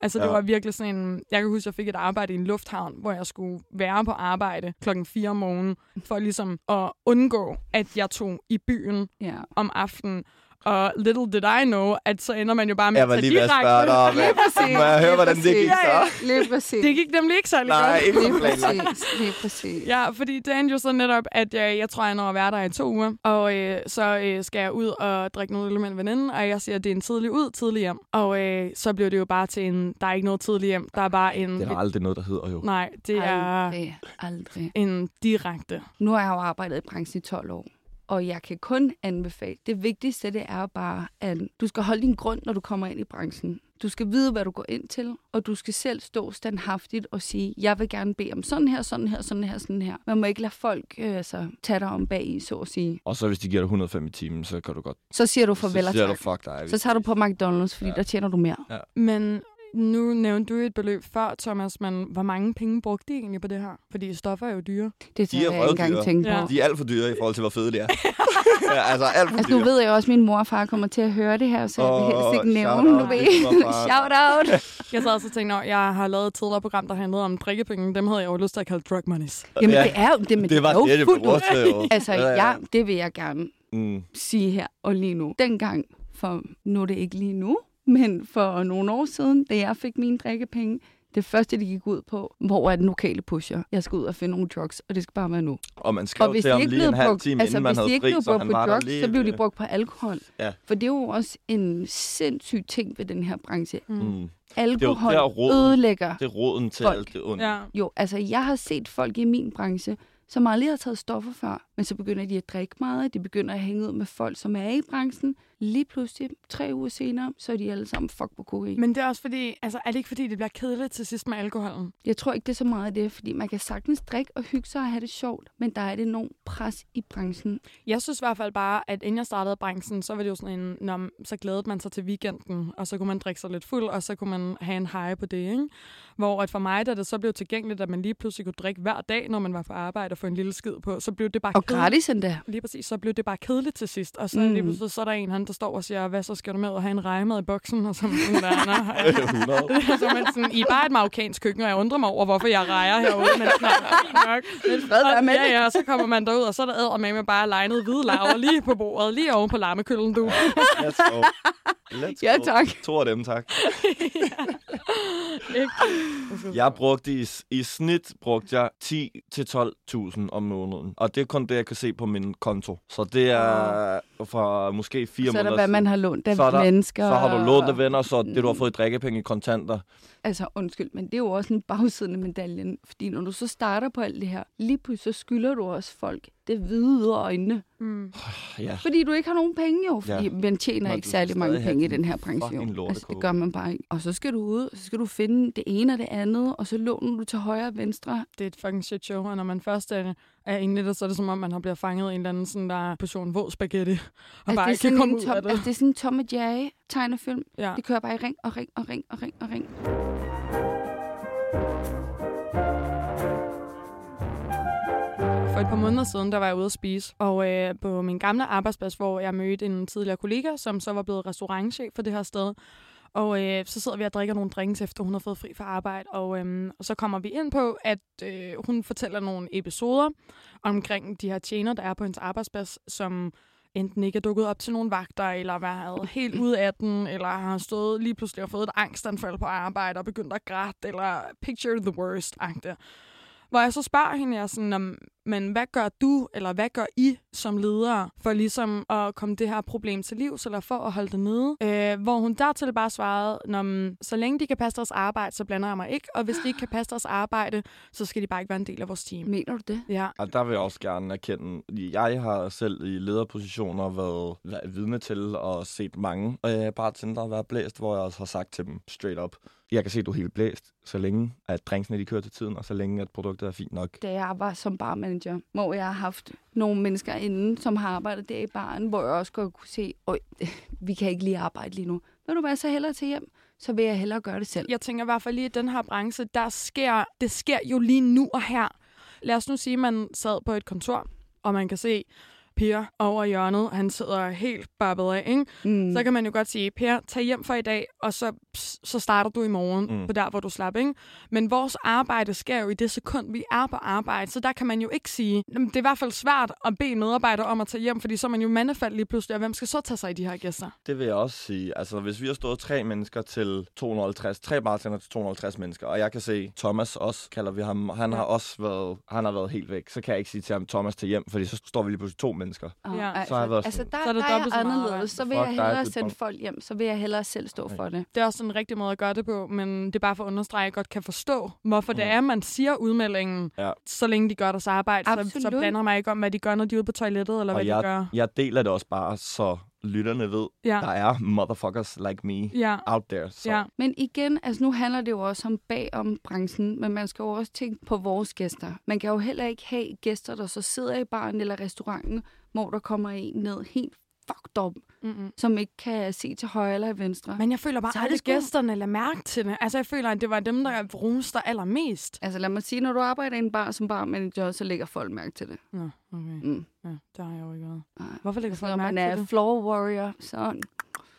Altså, det Ja. var virkelig sådan en... Jeg kan huske, at jeg fik et arbejde i en lufthavn, hvor jeg skulle være på arbejde klokken 4 om morgenen, for ligesom at undgå, at jeg tog i byen Ja. om aftenen. Og little did I know, at så ender man jo bare med Jeg at var tage lige ved at direkte. spørge dig om, Lige præcis. må jeg høre, lige hvordan det gik så? Lige præcis. Det gik nemlig ikke særlig Nej, godt. ikke Lige præcis. Lige præcis. Ja, fordi det endte jo så netop, at jeg, jeg tror, jeg når at være der i to uger, og øh, så øh, skal jeg ud og drikke noget øl med en veninde, og jeg siger, at det er en tidlig ud, tidlig hjem. Og øh, så blev det jo bare til en, der er ikke noget tidlig hjem, der er bare en... Det er aldrig noget, der hedder jo. Nej, det er Aldrig. Aldrig. en direkte. Nu har jeg jo arbejdet i branchen i 12 år, og jeg kan kun anbefale. Det vigtigste, det er bare, at du skal holde din grund, når du kommer ind i branchen. Du skal vide, hvad du går ind til, og du skal selv stå standhaftigt og sige, jeg vil gerne bede om sådan her, sådan her, sådan her, sådan her. Man må ikke lade folk øh, altså, tage dig om bag i, så at sige. Og så hvis de giver dig 105 i timen, så kan du godt... Så siger du farvel så og siger du, tak. fuck dig. Så tager du på McDonald's, fordi Ja. der tjener du mere. Men nu nævnte du et beløb før, Thomas, men hvor mange penge brugte de egentlig på det her? Fordi stoffer er jo dyre. Det De er jeg ikke engang tænke Ja. på. De er alt for dyre i forhold til, hvor fede de er. ja, altså alt for Altså, nu dyre. ved jeg jo også, at min mor og far kommer til at høre det her, så jeg vil helst ikke shout nævne, out, du ved. det. Shout out! Jeg sad også og tænkte, at jeg har lavet et tidligere program, der handlede om drikkepenge. Dem havde jeg jo lyst til at kalde drug monies. Jamen, Ja. det er jo det, men Det var er jo det, det til, jo. Altså, Ja, ja. ja, det vil jeg gerne Mm. sige her og lige nu. Dengang, for nu er det ikke lige nu, men for nogle år siden, da jeg fik mine drikkepenge, det første, det gik ud på, hvor er den lokale pusher? Jeg skal ud og finde nogle drugs, og det skal bare være nu. Og man skrev Og hvis til de ham ikke lige en halv brugt, time, altså, inden man hvis de havde ikke fri, så brugt han på var drugs, lige. så blev de brugt på alkohol. Ja. For det er jo også en sindssyg ting ved den her branche. Mm. Alkohol der roden- ødelægger Det er roden til Folk. alt det onde. Ja. Jo, altså jeg har set folk i min branche, som aldrig har taget stoffer før, men så begynder de at drikke meget, de begynder at hænge ud med folk, som er i branchen. Lige pludselig, tre uger senere, så er de alle sammen fuck på kokain. Men det er også fordi, altså er det ikke fordi, det bliver kedeligt til sidst med alkoholen? Jeg tror ikke, det er så meget af det, fordi man kan sagtens drikke og hygge sig og have det sjovt, men der er et enormt pres i branchen. Jeg synes i hvert fald bare, at inden jeg startede branchen, så var det jo sådan en, når, så glædede man sig til weekenden, og så kunne man drikke sig lidt fuld, og så kunne man have en high på det, ikke? Hvor at for mig, da det så blev tilgængeligt, at man lige pludselig kunne drikke hver dag, når man var på arbejde og få en lille skid på, så blev det bare Og kedeligt. gratis endda. Lige præcis, så blev det bare kedeligt til sidst. Og så, mm. lige pludselig, så er der en, han der står og siger, hvad så skal du med at have en rejmad i boksen? Og så er sådan, der, "Nå, 100. så man sådan, I er bare et marokkansk køkken, og jeg undrer mig over, hvorfor jeg rejer herude. Men nej, fint nok. fred være Og, med ja, ja, og så kommer man derud, og så er der med med bare legnet hvide laver lige på bordet, lige oven på larmekøllen, du. Let's go. Let's Ja, go. tak. To af dem, tak. Ikke? Jeg brugte i, i snit brugte jeg 10 til 12.000 om måneden. Og det er kun det, jeg kan se på min konto. Så det er for måske fire Så er der, hvad man har lånt af Så er der- mennesker. Så har du lånt af venner, så det, du har fået i drikkepenge i kontanter. Altså, undskyld, men det er jo også en bagside af medaljen. Fordi når du så starter på alt det her, lige pludselig så skylder du også folk det hvide øjnene. Mm. Ja. Fordi du ikke har nogen penge jo. Fordi Ja. man tjener Nå, ikke særlig mange penge i den her branche. Jo. Altså, det gør man bare ikke. Og så skal du ud, og så skal du finde det ene og det andet, og så låner du til højre og venstre. Det er et fucking shit show, og når man først er, inde i det, så er det som om, man har bliver fanget i en eller anden sådan der portion våd spaghetti, og Altså, bare ikke kan komme ud tom, af det. altså, det er sådan en Tom og Jerry tegnefilm. Ja. Det kører bare i ring og ring og ring og ring og ring. For et par måneder siden, der var jeg ude at spise, og øh, på min gamle arbejdsplads, hvor jeg mødte en tidligere kollega, som så var blevet restaurantchef for det her sted. Og øh, så sidder vi og drikker nogle drinks, efter hun har fået fri fra arbejde. Og, øh, og så kommer vi ind på, at øh, hun fortæller nogle episoder omkring de her tjener, der er på hendes arbejdsplads, som enten ikke er dukket op til nogle vagter, eller har været helt ude af den, eller har stået lige pludselig og fået et angstanfald på arbejde og begyndt at græde, eller picture the worst -agtigt. Hvor jeg så spørger hende, jeg sådan, "Nå, men hvad gør du, eller hvad gør I som ledere, for ligesom at komme det her problem til livs, eller for at holde det nede? Øh, hvor hun dertil bare svarede, Nå, men, så længe de kan passe deres arbejde, så blander jeg mig ikke, og hvis de ikke kan passe deres arbejde, så skal de bare ikke være en del af vores team. Mener du det? Ja, Og der vil jeg også gerne erkende, jeg har selv i lederpositioner været, været vidne til og set mange øh, bartender være blæst, hvor jeg også har sagt til dem straight up, jeg kan se, at du er helt blæst, så længe at drinksene de kører til tiden, og så længe at produktet er fint nok. da jeg var som barmanager, hvor jeg har haft nogle mennesker inden, som har arbejdet der i baren, hvor jeg også godt kunne se, at vi kan ikke lige arbejde lige nu. Vil du være så hellere til hjem, så vil jeg hellere gøre det selv. jeg tænker i hvert fald lige, at den her branche, der sker, det sker jo lige nu og her. Lad os nu sige, at man sad på et kontor, og man kan se Per over hjørnet, han sidder helt babbet af, ikke? Mm. så kan man jo godt sige, Per, tag hjem for i dag, og så, så starter du i morgen Mm. på der, hvor du slap. Ikke? Men vores arbejde sker jo i det sekund, vi er på arbejde, så der kan man jo ikke sige, "Jamen, det er i hvert fald svært at bede medarbejdere om at tage hjem, fordi så er man jo mandefald lige pludselig, og hvem skal så tage sig i de her gæster? Det vil jeg også sige. Altså, hvis vi har stået tre mennesker til 250, tre bartender til 250 mennesker, og jeg kan se, Thomas også, kalder vi ham, han Ja. har også været, han har været helt væk, så kan jeg ikke sige til ham, Thomas til hjem, fordi så står vi lige pludselig to mennesker. Oh, Ja. altså, Så har jeg været altså, sådan- der, Så er det der er jeg så meget anderledes. Så vil Fuck jeg hellere sende folk hjem. Så vil jeg hellere selv stå for det. Det er også en rigtig måde at gøre det på, men det er bare for at understrege, at jeg godt kan forstå, hvorfor det Mm. er, man siger udmeldingen, Ja. så længe de gør deres arbejde. Så, så blander mig ikke om, hvad de gør, når de er ude på toilettet, eller hvad og de jeg, gør. jeg deler det også bare, så lytterne ved, Ja, der er motherfuckers like me ja, out there. Så ja. Men igen, altså nu handler det jo også om bag om branchen, men man skal jo også tænke på vores gæster. Man kan jo heller ikke have gæster, der så sidder i baren eller restauranten, hvor der kommer en ned helt fucked up, Mm-mm. som ikke kan se til højre eller venstre. Men jeg føler bare er det aldrig, sgu- gæsterne lader mærke til det. Altså, jeg føler, at det var dem, der roster allermest. Altså lad mig sige, når du arbejder i en bar som barmanager, så lægger folk mærke til det. Nå, okay. Mm. Ja, der har jeg jo ikke været. Nej. Hvorfor lægger folk man mærke er til det? floor warrior, så...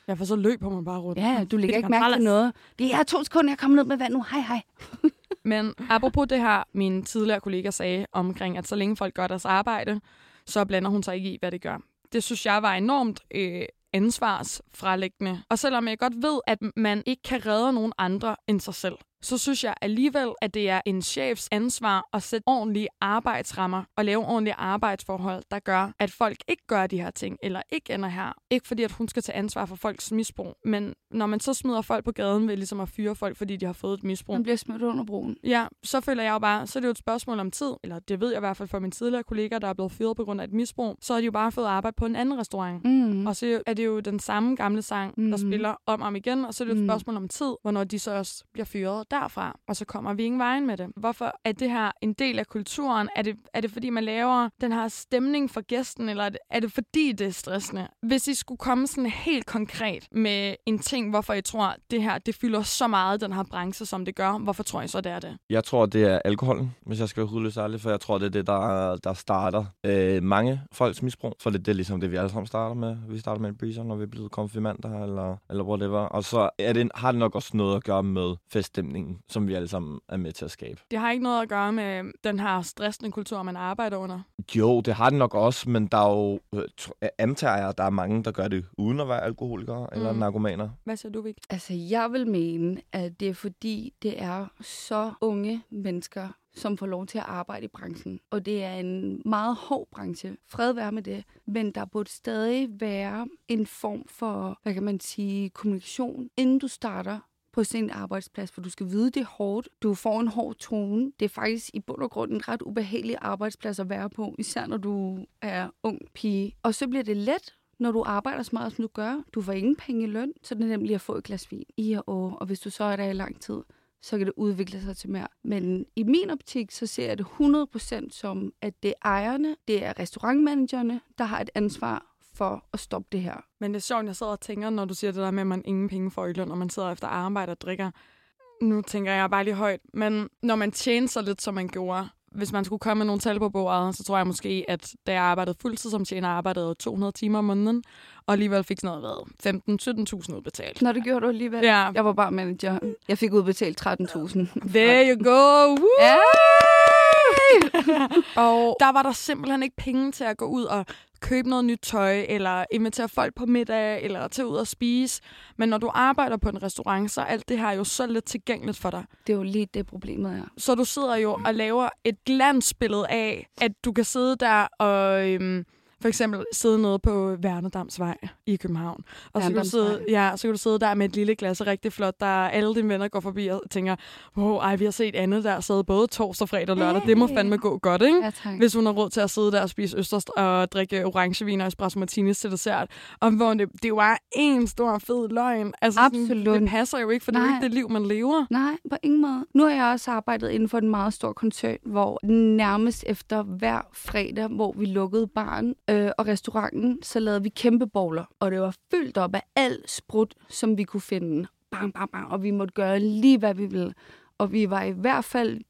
Ja, for så løber man bare rundt. Ja, du lægger Det ikke er mærke til noget. Det er to sekunder, jeg kommer ned med vand nu. Hej, hej. Men apropos det her, min tidligere kollega sagde omkring, at så længe folk gør deres arbejde, så blander hun sig ikke i, hvad det gør. Det synes jeg var enormt øh, ansvarsfralæggende. Og selvom jeg godt ved, at man ikke kan redde nogen andre end sig selv, så synes jeg alligevel, at det er en chefs ansvar at sætte ordentlige arbejdsrammer og lave ordentlige arbejdsforhold, der gør, at folk ikke gør de her ting, eller ikke ender her. Ikke fordi, at hun skal tage ansvar for folks misbrug, men når man så smider folk på gaden ved ligesom at fyre folk, fordi de har fået et misbrug, Man bliver smidt under broen. Ja, så føler jeg jo bare, så er det jo et spørgsmål om tid, eller det ved jeg i hvert fald fra mine tidligere kolleger, der er blevet fyret på grund af et misbrug, så har de jo bare fået arbejde på en anden restaurant. Mm. Mm. Og så er det jo den samme gamle sang, mm. der Mhm. spiller om og om igen, og så er det jo et Mhm. spørgsmål om tid, hvornår de så også bliver fyret derfra, og så kommer vi ingen vejen med det. Hvorfor er det her en del af kulturen? Er det, er det fordi, man laver den her stemning for gæsten, eller er det, er det fordi, det er stressende? Hvis I skulle komme sådan helt konkret med en ting, hvorfor I tror, det her det fylder så meget, den her branche, som det gør, hvorfor tror I så, det er det? Jeg tror, det er alkoholen, hvis jeg skal være hudløs ærlig, for jeg tror, det er det, der, der starter øh, mange folks misbrug. For det, det er ligesom det, vi alle sammen starter med. Vi starter med en breezer, når vi er blevet konfirmander, eller, eller whatever. Og så er det, har det nok også noget at gøre med feststemningen, som vi alle sammen er med til at skabe. Det har ikke noget at gøre med den her stressende kultur, man arbejder under. Jo, det har det nok også, men der er jo, antager jeg, at der er mange, der gør det uden at være alkoholikere eller Mm. narkomaner. Hvad siger du, Vik? Altså, jeg vil mene, at det er fordi, det er så unge mennesker, som får lov til at arbejde i branchen. Og det er en meget hård branche. Fred være med det. Men der burde stadig være en form for, hvad kan man sige, kommunikation, inden du starter på sin arbejdsplads, for du skal vide, det er hårdt. Du får en hård tone. Det er faktisk i bund og grund en ret ubehagelig arbejdsplads at være på, især når du er ung pige. Og så bliver det let, når du arbejder så meget, som du gør. Du får ingen penge i løn, så det er nemlig at få et glas vin i og år. Og hvis du så er der i lang tid, så kan det udvikle sig til mere. Men i min optik, så ser jeg det 100% som, at det er ejerne, det er restaurantmanagerne, der har et ansvar for at stoppe det her. Men det er sjovt, jeg sidder og tænker, når du siger det der med, at man ingen penge får i løn, og man sidder efter arbejde og drikker. Nu tænker jeg bare lige højt, men når man tjener så lidt, som man gjorde, hvis man skulle komme med nogle tal på bordet, så tror jeg måske, at da jeg arbejdede fuldtid som tjener, arbejdede jeg 200 timer om måneden, og alligevel fik sådan noget, hvad, 15-17.000 udbetalt. Når det gjorde du alligevel. Ja. Jeg var bare manager. Jeg fik udbetalt 13.000. There you go! Woo! Ja. og der var der simpelthen ikke penge til at gå ud og købe noget nyt tøj, eller invitere folk på middag, eller tage ud og spise. Men når du arbejder på en restaurant, så er alt det her jo så lidt tilgængeligt for dig. Det er jo lige det, problemet er. Så du sidder jo og laver et glansbillede af, at du kan sidde der og øhm, for eksempel sidde nede på Værnedamsvej i København. Og så kan, du sidde, ja, så kan du sidde der med et lille glas og rigtig flot, der alle dine venner går forbi og tænker, wow, ej, vi har set Anne der sidde både torsdag, fredag og lørdag. Det må fandme gå godt, ikke? Ja, tak. Hvis hun har råd til at sidde der og spise østers og drikke orangevin og espresso martinis til dessert. Og hvor det, det jo er en stor fed løgn. Altså, sådan, Absolut. det passer jo ikke, for det er Nej. ikke det liv, man lever. Nej, på ingen måde. Nu har jeg også arbejdet inden for en meget stor koncern, hvor nærmest efter hver fredag, hvor vi lukkede baren øh, og restauranten, så lavede vi kæmpe bowler. Og det var fyldt op af al sprut, som vi kunne finde. Bang, bang, bang. Og vi måtte gøre lige, hvad vi ville. Og vi var i hvert fald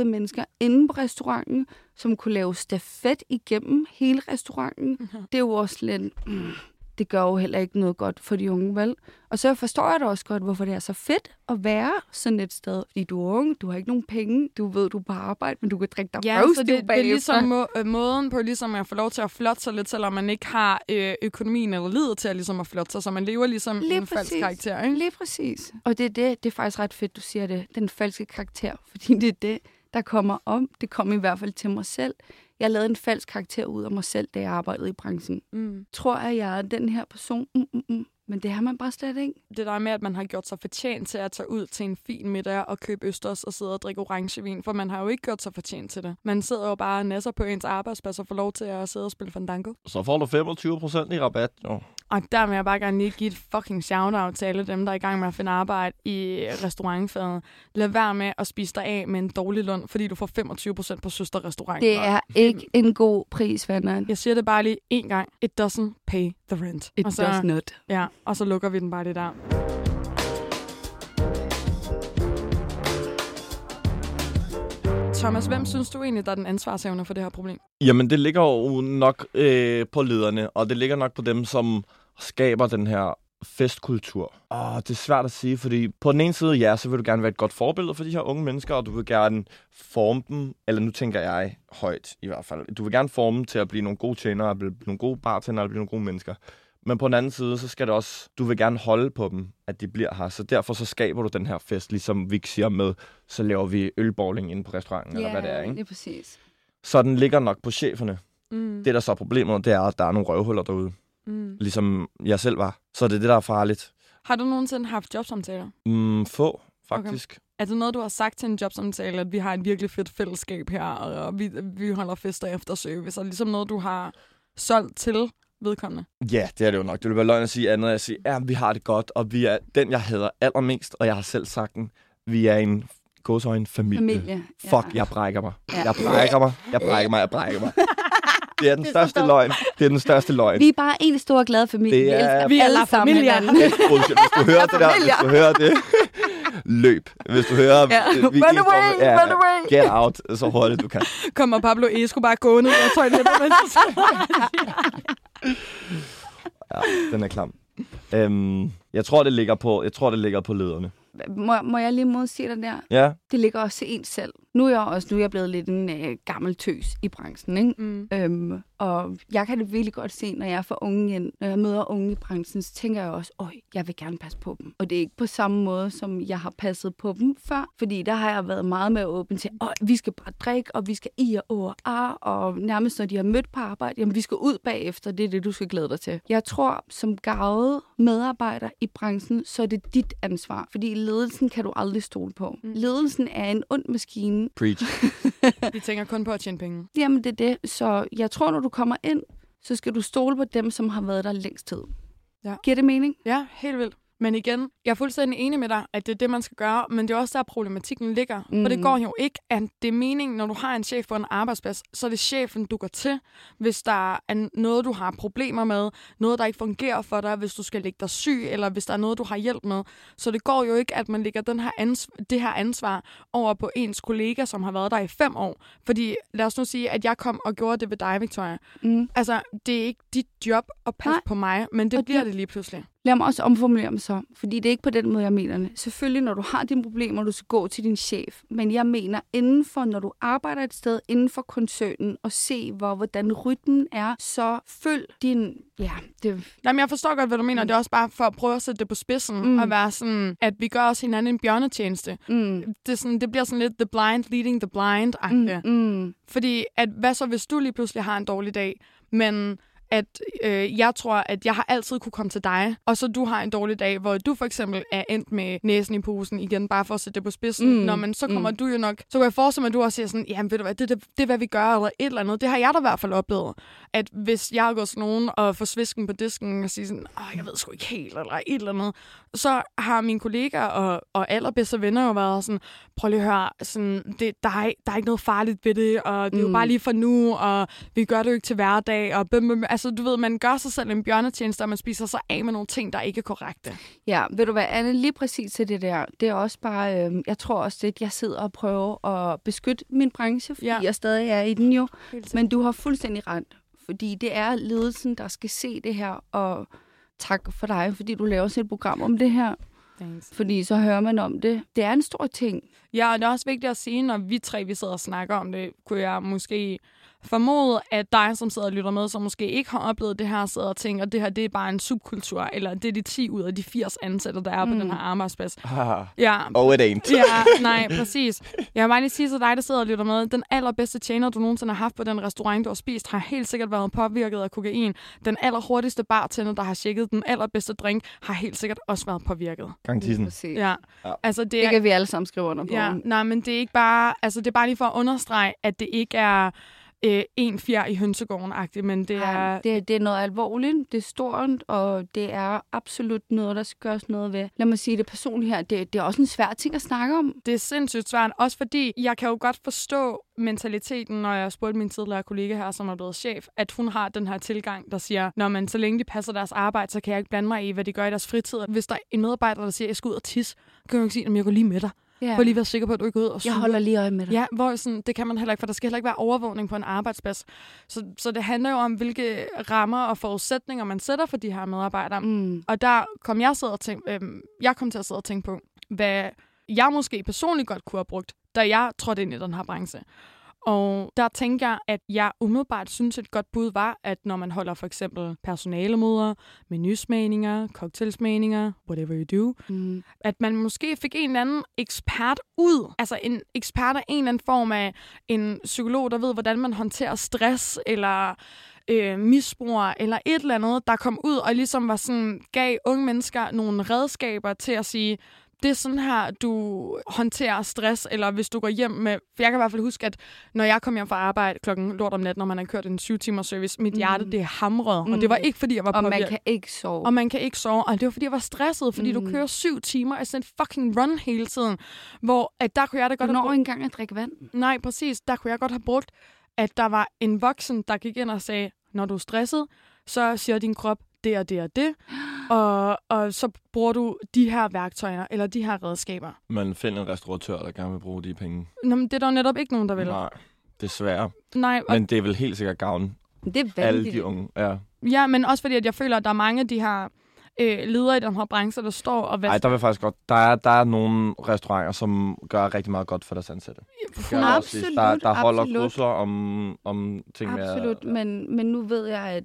20-30 mennesker inde på restauranten, som kunne lave stafet igennem hele restauranten. Det er jo også lidt... Mm, det gør jo heller ikke noget godt for de unge, vel? Og så forstår jeg da også godt, hvorfor det er så fedt at være sådan et sted. Fordi du er ung, du har ikke nogen penge, du ved, du er på arbejde, men du kan drikke dig Ja, røvstiv så det, det er ligesom må, øh, måden på ligesom at få lov til at flotte sig lidt, selvom man ikke har øh, økonomien eller livet til at, ligesom at flotte sig, så man lever ligesom Lige en falsk præcis. karakter. Ikke? Lige præcis. Og det er det, det er faktisk ret fedt, du siger det. Den falske karakter. Fordi det er det, der kommer om. Det kom i hvert fald til mig selv. Jeg lavede en falsk karakter ud af mig selv, da jeg arbejdede i branchen. Mm. Tror jeg, jeg er den her person? Mm, mm, mm. Men det har man bare slet ikke. Det der med, at man har gjort sig fortjent til at tage ud til en fin middag og købe østers og sidde og drikke orangevin, for man har jo ikke gjort sig fortjent til det. Man sidder jo bare og nasser på ens arbejdsplads og får lov til at sidde og spille fandango. Så får du 25 procent i rabat, jo. Og der vil jeg bare gerne lige give et fucking shout-out til alle dem, der er i gang med at finde arbejde i restaurantfaget. Lad være med at spise dig af med en dårlig løn, fordi du får 25% på søsterrestaurant. Det er ikke en god pris, venner. Jeg siger det bare lige en gang. It doesn't pay the rent. It og så, does not. Ja, og så lukker vi den bare lige der. Thomas, hvem synes du egentlig, der er den ansvarshavner for det her problem? Jamen, det ligger jo nok øh, på lederne, og det ligger nok på dem, som skaber den her festkultur. Åh, det er svært at sige, fordi på den ene side, ja, så vil du gerne være et godt forbillede for de her unge mennesker, og du vil gerne forme dem, eller nu tænker jeg højt i hvert fald, du vil gerne forme dem til at blive nogle gode tjenere, at blive nogle gode bartender, at blive nogle gode mennesker. Men på den anden side, så skal det også, du vil gerne holde på dem, at de bliver her. Så derfor så skaber du den her fest, ligesom vi siger med, så laver vi ølbowling inde på restauranten, eller hvad det er, ikke? lige præcis. Så den ligger nok på cheferne. Mm. Det, der så er problemet, det er, at der er nogle røvhuller derude. Mm. Ligesom jeg selv var. Så det er det, der er farligt. Har du nogensinde haft jobsamtaler? Mm, få, faktisk. Er det noget, du har sagt til en jobsamtale, at vi har et virkelig fedt fællesskab her, og vi, vi holder fester efter service? Er det ligesom noget, du har solgt til vedkommende? Okay. Ja, det er det jo nok. Det vil være løgn at sige andet. At sige, ja, vi har det godt, og vi er den, jeg hader allermest, og jeg har selv sagt den. Vi er en gåsøjne familie. Familie. Fuck, jeg brækker mig. Ja. Jeg brækker mig. Jeg brækker mig. Jeg brækker mig. Det er den største løgn. Det er den største løgn. Vi er bare en stor glad familie. Det Vi er- Vi er alle sammen. Det bullshit. Hvis du hører det der, hvis du hører det, løb. Hvis du hører... Ja. vi Run away, ja, run away. Get out, så hurtigt du kan. Kommer Pablo Escobar gående ud af toilettet, mens skal- Ja, den er klam. Øhm, jeg tror, det ligger på, jeg tror, det ligger på lederne. Må, må jeg lige modsige dig der? Ja, Det ligger også til en selv. Nu er jeg også nu er jeg blevet lidt en øh, gammel tøs i branchen, ikke? Mm. Øhm, og jeg kan det virkelig godt se, når jeg får unge ind, når jeg møder unge i branchen, så tænker jeg også, øj, jeg vil gerne passe på dem. Og det er ikke på samme måde, som jeg har passet på dem før, fordi der har jeg været meget mere åben til, øj, vi skal bare drikke, og vi skal i og å og ar, og nærmest når de har mødt på arbejde, jamen vi skal ud bagefter, det er det, du skal glæde dig til. Jeg tror, som gavet medarbejder i branchen, så er det dit ansvar, fordi ledelsen kan du aldrig stole på. Mm. Ledelsen er en ond maskine, preach. De tænker kun på at tjene penge. Jamen, det er det. Så jeg tror, når du kommer ind, så skal du stole på dem, som har været der længst tid. Ja. Giver det mening? Ja, helt vildt. Men igen, jeg er fuldstændig enig med dig, at det er det, man skal gøre, men det er også der, problematikken ligger. Mm. For det Mhm. går jo ikke, at det er meningen, når du har en chef på en arbejdsplads, så er det chefen, du går til, hvis der er noget, du har problemer med, noget, der ikke fungerer for dig, hvis du skal lægge dig syg, eller hvis der er noget, du har hjælp med. Så det går jo ikke, at man lægger den her ans- det her ansvar over på ens kollega, som har været der i fem år. Fordi lad os nu sige, at jeg kom og gjorde det ved dig, Victoria. Mm. Altså, det er ikke dit job at passe Nej. på mig, men det Og bliver det lige pludselig. Lad mig også omformulere mig så, fordi det er ikke på den måde, jeg mener det. Selvfølgelig, når du har dine problemer, du skal gå til din chef. Men jeg mener, inden for, når du arbejder et sted, inden for koncernen, og se, hvor, hvordan rytmen er, så følg din... Ja, det, Jamen, jeg forstår godt, hvad du mener. Det er også bare for at prøve at sætte det på spidsen, mm. Mm. og være sådan, at vi gør også hinanden en bjørnetjeneste. mm, Det, sådan, det bliver sådan lidt the blind leading the blind mm, mm, Fordi, at, hvad så, hvis du lige pludselig har en dårlig dag, men at øh, jeg tror, at jeg har altid kunne komme til dig, og så du har en dårlig dag, hvor du for eksempel er endt med næsen i posen igen, bare for at sætte det på spidsen. Mm. Mm, Nå, men så kommer mm. du jo nok... Så kan jeg forestille mig, at du også siger sådan, jamen ved du hvad, det, det, det er, hvad vi gør, eller et eller andet. Det har jeg da i hvert fald oplevet. At hvis jeg går til nogen og får svisken på disken og siger sådan, Åh, jeg ved sgu ikke helt, eller et eller andet, så har mine kollegaer og, og allerbedste venner jo været sådan, prøv lige at høre, sådan, det, der, er, der er ikke noget farligt ved det, og det er jo Mm. bare lige for nu, og vi gør det jo ikke til hverdag, og bim, bim, altså du ved, man gør sig selv en bjørnetjeneste, og man spiser sig af med nogle ting, der ikke er korrekte. Ja, ved du hvad, Anne, lige præcis til det der, det er også bare, øh, jeg tror også, at jeg sidder og prøver at beskytte min branche, fordi Ja. jeg stadig er i den jo. Men du har fuldstændig ret, fordi det er ledelsen, der skal se det her, og tak for dig, fordi du laver også et program om det her, Thanks. fordi så hører man om det. Det er en stor ting. Ja, og det er også vigtigt at sige, når vi tre vi sidder og snakker om det, kunne jeg måske formode, at dig, som sidder og lytter med, som måske ikke har oplevet det her, sidder og tænker, at det her det er bare en subkultur, eller det er de 10 ud af de 80 ansatte, der er på Mm. den her arbejdsplads. Ah, Ja, oh, it ain't. Ja, nej, præcis. Jeg vil bare lige sige til dig, der sidder og lytter med. Den allerbedste tjener, du nogensinde har haft på den restaurant, du har spist, har helt sikkert været påvirket af kokain. Den allerhurtigste bartender, der har tjekket den allerbedste drink, har helt sikkert også været påvirket. Gang tissen. Præcis. Ja. Ja. Altså, det Det er, kan vi alle sammen skrive under på. ja, nej, men det er ikke bare, altså, det er bare lige for at understrege, at det ikke er øh, en fjer i hønsegården-agtigt, men det er... Nej, det, det er noget alvorligt, det er stort, og det er absolut noget, der skal gøres noget ved. Lad mig sige det personligt her, det, det er også en svær ting at snakke om. det er sindssygt svært, også fordi jeg kan jo godt forstå mentaliteten, når jeg spurgte min tidligere kollega her, som er blevet chef, at hun har den her tilgang, der siger, når man så længe de passer deres arbejde, så kan jeg ikke blande mig i, hvad de gør i deres fritid. Hvis der er en medarbejder, der siger, at jeg skal ud og tisse, kan jeg jo ikke sige, at jeg går lige med dig. Ja. For lige være sikker på, at du ikke går ud og Jeg suger. holder lige øje med dig. Ja, hvor sådan, det kan man heller ikke, for der skal heller ikke være overvågning på en arbejdsplads. Så, så det handler jo om, hvilke rammer og forudsætninger man sætter for de her medarbejdere. Mm. Og der kom jeg, sidde og tænke, øhm, jeg kom til at sidde og tænke på, hvad jeg måske personligt godt kunne have brugt, da jeg trådte ind i den her branche. Og der tænker jeg, at jeg umiddelbart synes, et godt bud var, at når man holder for eksempel personalemøder, menusmagninger, cocktailsmagninger, whatever you do, Mm. at man måske fik en eller anden ekspert ud. Altså en ekspert af en eller anden form af en psykolog, der ved, hvordan man håndterer stress, eller øh, misbrug, eller et eller andet, der kom ud og ligesom var sådan, gav unge mennesker nogle redskaber til at sige, det er sådan her, du håndterer stress, eller hvis du går hjem med... For jeg kan i hvert fald huske, at når jeg kom hjem fra arbejde klokken lort om natten, når man har kørt en 7-timers service, mit hjerte, det hamret. Mm. Og det var ikke, fordi jeg var Og man kan ikke sove. Og man kan ikke sove. Og det var, fordi jeg var stresset, fordi mm. du Mm. kører syv timer i sådan en fucking run hele tiden. Hvor at der kunne jeg da godt Du have når ikke engang at drikke vand. Nej, præcis. Der kunne jeg godt have brugt, at der var en voksen, der gik ind og sagde, når du er stresset, så siger din krop det og det og det. Og, og så bruger du de her værktøjer, eller de her redskaber. Man finder en restauratør, der gerne vil bruge de penge. Nå, men det er der netop ikke nogen, der vil. Nej, desværre. Nej, og, Men det er vel helt sikkert gavn. Det er Alle vanvittigt. de unge. Ja. ja, men også fordi, at jeg føler, at der er mange af de her øh, ledere i den her branche, der står og Ej, der vil faktisk godt. Der er, der er nogle restauranter, som gør rigtig meget godt for deres ansatte. Gør også, hvis Absolut, Der, der holder absolut. kurser om, om ting med... Absolut, men, men nu ved jeg, at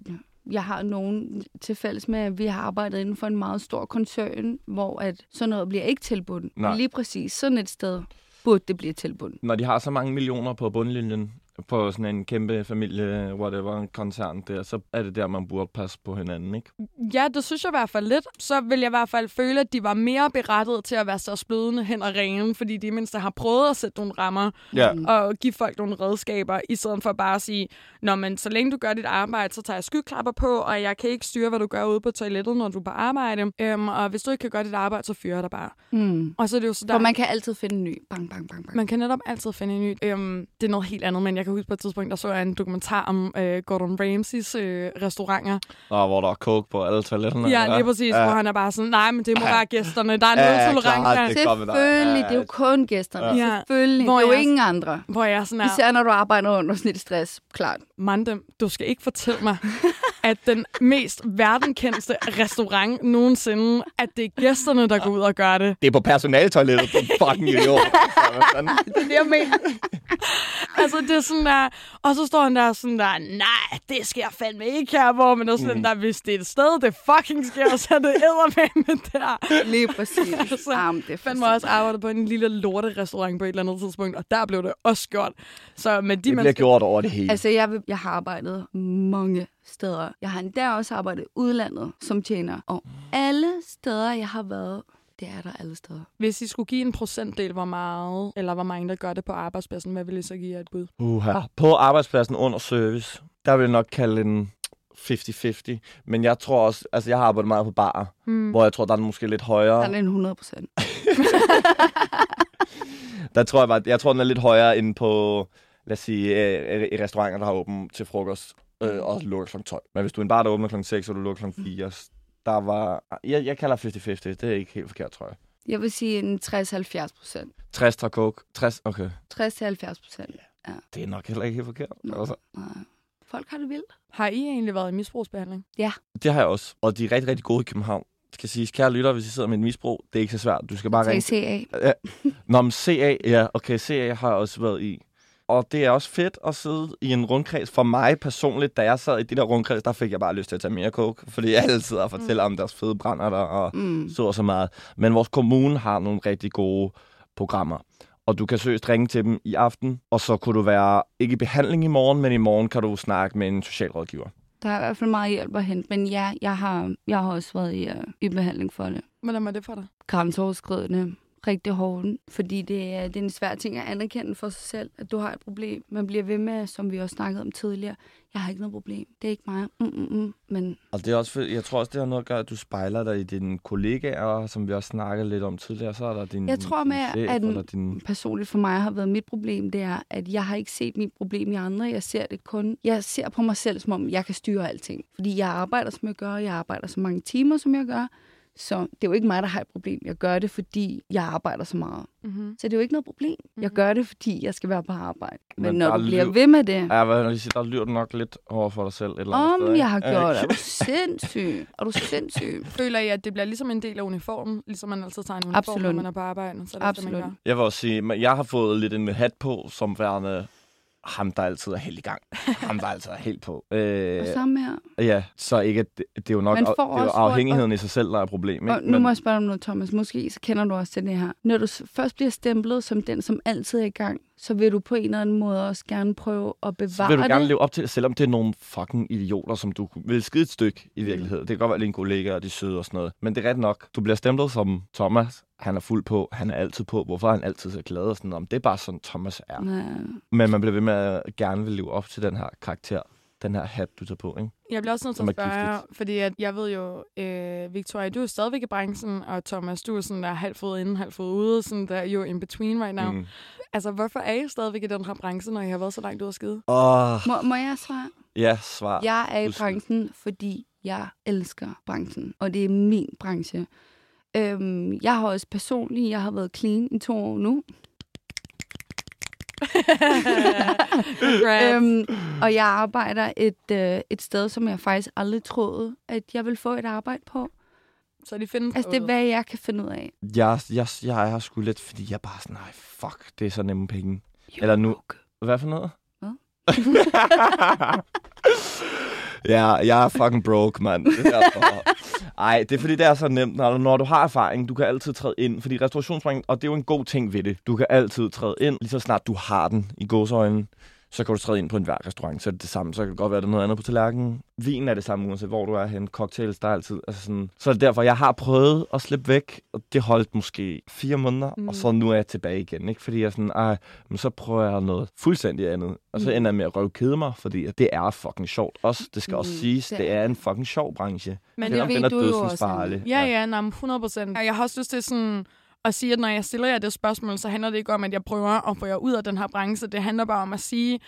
jeg har nogen til fælles med, at vi har arbejdet inden for en meget stor koncern, hvor at sådan noget bliver ikke tilbudt. Nej. Lige præcis sådan et sted burde det blive tilbudt. Når de har så mange millioner på bundlinjen, på sådan en kæmpe familie, whatever, en koncern der, så er det der, man burde passe på hinanden, ikke? Ja, det synes jeg i hvert fald lidt. Så vil jeg i hvert fald føle, at de var mere berettet til at være så splødende hen og rene, fordi de mindst har prøvet at sætte nogle rammer Ja. og give folk nogle redskaber, i stedet for bare at sige, Nå, men så længe du gør dit arbejde, så tager jeg skyklapper på, og jeg kan ikke styre, hvad du gør ude på toilettet, når du er på arbejde. Øhm, og hvis du ikke kan gøre dit arbejde, så fyrer jeg dig bare. Mm. Og så er det jo så der... For man kan altid finde en ny. Bang, bang, bang, bang. Man kan netop altid finde en ny. Øhm, det er noget helt andet, men jeg kan huske på et tidspunkt, der så jeg en dokumentar om øh, Gordon Ramsays øh, restauranter. Og hvor der er coke på alle toiletterne. Ja, lige præcis, Ja. hvor han er bare sådan, nej, men det må være gæsterne. Der er Ja, nul tolerance. klart, det-. Selvfølgelig, det er jo kun gæsterne. Ja. Selvfølgelig, Hvor det er jo jeg- ingen andre. Hvor jeg sådan er, Især når du arbejder under sådan et stress, klart. Mandem, du skal ikke fortælle mig, at den mest verdenkendte restaurant nogensinde, at det er gæsterne, der går ud og gør det. Det er på personaletoilettet, du fucking idiot. Sådan. Det er det, jeg mener. altså, det er sådan der... Og så står han der sådan der, nej, det sker fandme ikke her, hvor man er sådan mm. der, hvis det er et sted, det fucking sker, så er det eddermame der. Lige præcis. Altså, Jamen, det er fandme også arbejdet på en lille lorte-restaurant på et eller andet tidspunkt, og der blev det også gjort. Så med de Det bliver mennesker- gjort over det hele. Altså, jeg, jeg har arbejdet mange steder. Jeg har endda også arbejdet udlandet som tjener. Og alle steder, jeg har været, det er der alle steder. Hvis I skulle give en procentdel, hvor meget, eller hvor mange, der gør det på arbejdspladsen, hvad vil I så give jer et bud? Uha. På arbejdspladsen under service, der vil jeg nok kalde en 50-50. Men jeg tror også, altså jeg har arbejdet meget på barer, Hmm. hvor jeg tror, der er måske lidt højere. Der er en 100 procent. Der tror jeg bare, jeg tror, den er lidt højere end på, lad os sige, øh, i restauranter, der har åbent til frokost øh, og lukker kl. 12. Men hvis du er en bar, der åbner kl. 6, og du lukker kl. 4, der var... Jeg, jeg kalder 50-50. Det er ikke helt forkert, tror jeg. Jeg vil sige en 60-70 procent. 60 tager coke. 60, okay. 60-70 procent. Det er nok heller ikke helt forkert. Altså, Nej. Folk har det vildt. Har I egentlig været i misbrugsbehandling? det har jeg også. Og de er rigtig, rigtig gode i København. Det skal siges, kære lytter, hvis I sidder med et misbrug, det er ikke så svært. Du skal bare ringe TCA. Ja. Nå, men CA, ja, okay, CA har jeg også været i. Og det er også fedt at sidde i en rundkreds. For mig personligt, da jeg sad i de der rundkreds, der fik jeg bare lyst til at tage mere coke. Fordi alle sidder og fortæller mm. om deres fede brænder der og Mm. så og så meget. Men vores kommune har nogle rigtig gode programmer. Og du kan søgt ringe til dem i aften, og så kunne du være ikke i behandling i morgen, men i morgen kan du snakke med en socialrådgiver. Der er i hvert fald meget hjælp at hente. Men ja, jeg har, jeg har også været i, uh, i behandling for det. Hvordan var det for dig? grænseoverskridende, rigtig hårdt, fordi det er, det er en svær ting at anerkende for sig selv, at du har et problem. Man bliver ved med, som vi også snakkede om tidligere, jeg har ikke noget problem, det er ikke mig, mm, mm, mm. men Og det er også, jeg tror også, det har noget at gøre, at du spejler dig i dine kollegaer, som vi også snakkede lidt om tidligere. Så er der din, Jeg tror din med, chef, at- eller din... personligt for mig har været mit problem, det er, at jeg har ikke set mit problem i andre, jeg ser det kun, jeg ser på mig selv, som om jeg kan styre alting, fordi jeg arbejder, som jeg gør, jeg arbejder så mange timer, som jeg gør, så det er jo ikke mig, der har et problem. Jeg gør det, fordi jeg arbejder så meget. Mm-hmm. Så det er jo ikke noget problem. Jeg gør det, fordi jeg skal være på arbejde. Men, Men når du bliver ved med det, Ja, hvad lige sige, der lyder du nok lidt over for dig selv. Et eller andet sted, Om ikke? jeg har gjort det. Er du sindssyg? Er du sindssyg? Føler I, at det bliver ligesom en del af uniformen, ligesom man altid tager en uniform, Absolut. når man er på arbejde? Så er det, det, man Absolut. gør. Jeg vil også sige, jeg har fået lidt en hat på, som værende ham, der altid er helt i gang. ham, der altid er helt på. Øh, Og samme her. ja, så ikke, at det, det er jo nok det er jo afhængigheden i sig selv, der er problemet. Og nu må jeg spørge dig om noget, Thomas. Måske så kender du også til det her. Når du først bliver stemplet som den, som altid er i gang, så vil du på en eller anden måde også gerne prøve at bevare så vil du gerne det. leve op til det, selvom det er nogle fucking idioter, som du vil skide et stykke i virkeligheden. Det kan godt være, at det er en kollega, og de er søde og sådan noget. Men det er ret nok. Du bliver stemplet som Thomas, han er fuld på, han er altid på, hvorfor er han altid så glad og sådan noget. Det er bare sådan, Thomas er. Ja. Men man bliver ved med at gerne vil leve op til den her karakter, den her hat, du tager på, ikke? Jeg bliver også nødt til at spørge, giftigt. fordi at jeg ved jo, øh, Victoria, du er stadigvæk i branchen, og Thomas, du er sådan der halvt fod inde, halvt fod ude, sådan der jo in between right now. Mm. Altså, hvorfor er I stadigvæk i den her branche, når I har været så langt ude at skide? Åh, Må, må jeg svare? ja, svar. Jeg er i branchen, fordi jeg elsker branchen, og det er min branche. Øhm, jeg har også personligt, jeg har været clean i to år nu, øhm, og jeg arbejder et, øh, et sted, som jeg faktisk aldrig troede, at jeg ville få et arbejde på. så de findes Altså, det er, hvad jeg kan finde ud af. Jeg, jeg, jeg er sgu lidt, fordi jeg er bare sådan, nej, fuck, det er så nemme penge. Eller nu- Hvad for noget? Hvad? ja, jeg er fucking broke, mand. Det er derfor. Ej, det er fordi, det er så nemt. Når, når du har erfaring, du kan altid træde ind. Fordi restaurationsbranchen, og det er jo en god ting ved det. Du kan altid træde ind, lige så snart du har den i gåsøjne. Så kan du træde ind på en hver restaurant, så er det det samme. Så kan det godt være, at der er noget andet på tallerkenen. Vinen er det samme, uanset hvor du er hen. Cocktails, der er altid. Altså sådan. Så er det derfor, jeg har prøvet at slippe væk. Og det holdt måske fire måneder. Mm. Mm. Og så nu er jeg tilbage igen. Ikke? Fordi jeg er sådan, ej, men så prøver jeg noget fuldstændig andet. Og så Mm. ender jeg med at røvkede mig, fordi at det er fucking sjovt. Også, det skal også Mm, siges, det det er en fucking sjov branche. Men det Selvom ved den er du jo også. Ja, ja, nej, men 100 procent. Jeg har også lyst til sådan at sige, at når jeg stiller jer det spørgsmål, så handler det ikke om, at jeg prøver at få jer ud af den her branche. Det handler bare om at sige,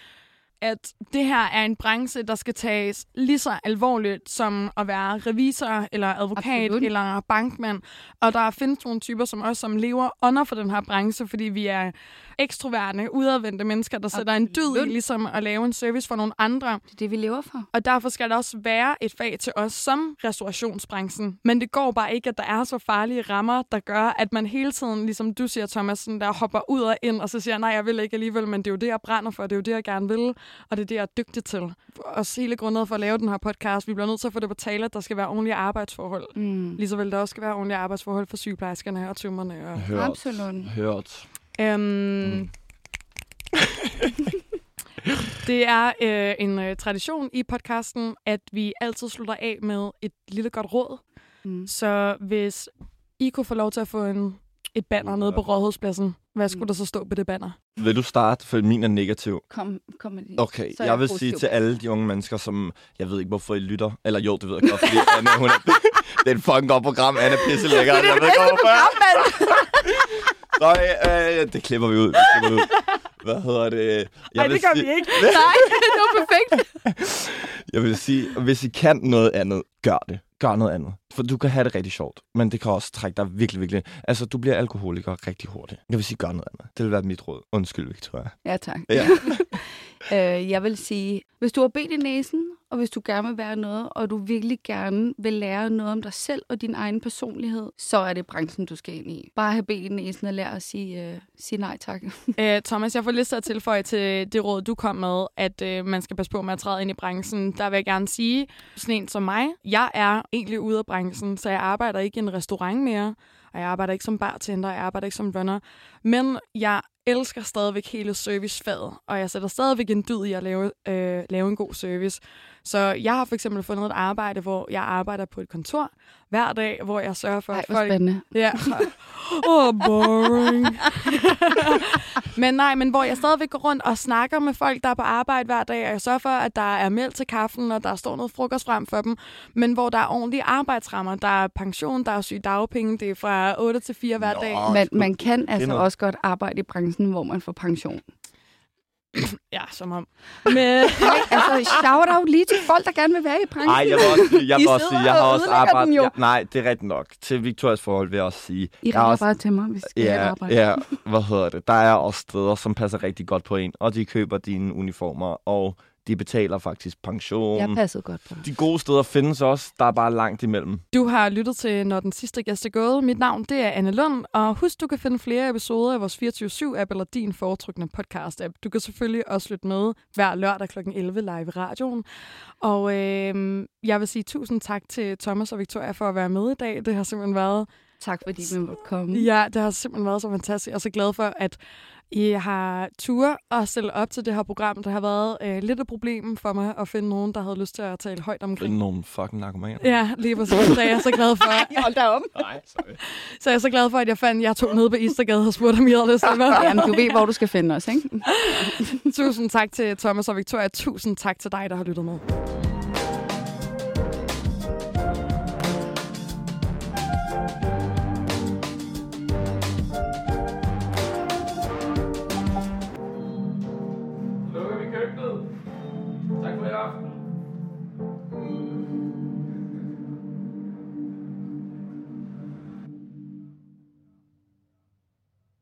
at det her er en branche, der skal tages lige så alvorligt som at være revisor, eller advokat, Absolut. Absolut. eller bankmand. Og der findes nogle typer som os, som lever under for den her branche, fordi vi er ekstroverte, udadvendte mennesker, der sætter en dyd i Absolut. ligesom at lave en service for nogle andre. Det er det, vi lever for. Og derfor skal der også være et fag til os som restaurationsbranchen. Men det går bare ikke, at der er så farlige rammer, der gør, at man hele tiden, ligesom du siger, Thomas, sådan der hopper ud og ind, og så siger, nej, jeg vil ikke alligevel, men det er jo det, jeg brænder for, det er jo det, jeg gerne vil, og det er det, jeg er dygtig til. Også hele grundet for at lave den her podcast, vi bliver nødt til at få det på tale, at der skal være ordentlige arbejdsforhold. Mm. Lige så vel der også skal være ordentlige arbejdsforhold for sygeplejerskerne og tømmerne. Og, Hørt. Absolut. Hørt. Øhm, det er øh, en øh, tradition i podcasten, at vi altid slutter af med et lille godt råd. Mm. Så hvis I kunne få lov til at få en, et banner nede på Rådhuspladsen, hvad skulle Mm. der så stå på det banner? Vil du starte, for min er negativ? Kom, kom med det. Okay, Så jeg jeg vil positiv sige til alle de unge mennesker, som... Jeg ved ikke, hvorfor I lytter. Eller jo, det ved jeg godt, fordi Anna, hun er... det er et fucking godt program. Anna er pisse lækker. Det er jeg det bedste hvorfor. program, mand! Nej, øh, det klipper vi ud. Det klipper vi ud. Hvad hedder det? Jeg Nej, det gør sige, vi ikke. Nej, det var perfekt. Jeg vil sige, hvis I kan noget andet, gør det. Gør noget andet. For du kan have det rigtig sjovt, men det kan også trække dig virkelig, virkelig... Altså, du bliver alkoholiker rigtig hurtigt. Jeg vil sige, gør noget andet. Det vil være mit råd. Undskyld, Victoria. Ja, tak. Ja. Øh, jeg vil sige, hvis du har bedt i næsen, og hvis du gerne vil være noget, og du virkelig gerne vil lære noget om dig selv og din egen personlighed, så er det branchen, du skal ind i. Bare have bedt i næsen og lære at sige, øh, sige nej tak. Æ, øh, Thomas, jeg får lyst til at tilføje til det råd, du kom med, at øh, man skal passe på med at træde ind i branchen. Der vil jeg gerne sige, sådan en som mig, jeg er egentlig ude af branchen, så jeg arbejder ikke i en restaurant mere, og jeg arbejder ikke som bartender, jeg arbejder ikke som runner. Men jeg elsker stadigvæk hele servicefaget, og jeg sætter stadigvæk en dyd i at lave, øh, lave en god service. Så jeg har for eksempel fundet et arbejde, hvor jeg arbejder på et kontor hver dag, hvor jeg sørger for, Ej, at hvor folk... spændende. Ja. Åh, oh, boring. men nej, men hvor jeg stadigvæk går rundt og snakker med folk, der er på arbejde hver dag, og jeg sørger for, at der er mælk til kaffen, og der står noget frokost frem for dem, men hvor der er ordentlige arbejdsrammer. Der er pension, der er sygedagpenge, det er fra 8 til 4 hver Nå. dag. Man, man kan altså også godt arbejde i branchen, hvor man får pension. Ja, som om. Men, Nej, altså shout out lige til folk, der gerne vil være i branchen. Ej, jeg vil også, sige- jeg I vil også sige, jeg har og også arbejdet... Ja, nej, det er rigtigt nok. Til Victorias forhold vil jeg også sige... I ringer også, bare til mig, hvis I ja, arbejde. ja, hvad hedder det? Der er også steder, som passer rigtig godt på en, og de køber dine uniformer, og de betaler faktisk pension. Jeg passede godt på. De gode steder findes også, der er bare langt imellem. Du har lyttet til Når den sidste gæst er gået. Mit navn det er Anne Lund, og husk, du kan finde flere episoder af vores 24-7-app eller din foretrukne podcast-app. Du kan selvfølgelig også lytte med hver lørdag kl. 11 live i radioen. Og øh, jeg vil sige tusind tak til Thomas og Victoria for at være med i dag. Det har simpelthen været Tak fordi vi måtte komme. Ja, det har simpelthen været så fantastisk. Jeg er så glad for, at I har tur at stille op til det her program. Der har været øh, lidt et problem for mig at finde nogen, der havde lyst til at tale højt omkring. Finde nogle fucking narkomaner. Ja, lige præcis. Så jeg er så glad for, Hold da om. Nej, sorry. så jeg er så glad for, at jeg fandt jer to nede på Istergade og spurgte, om I havde lyst til mig. Jamen, du ved, hvor du skal finde os, ikke? Tusind tak til Thomas og Victoria. Tusind tak til dig, der har lyttet med.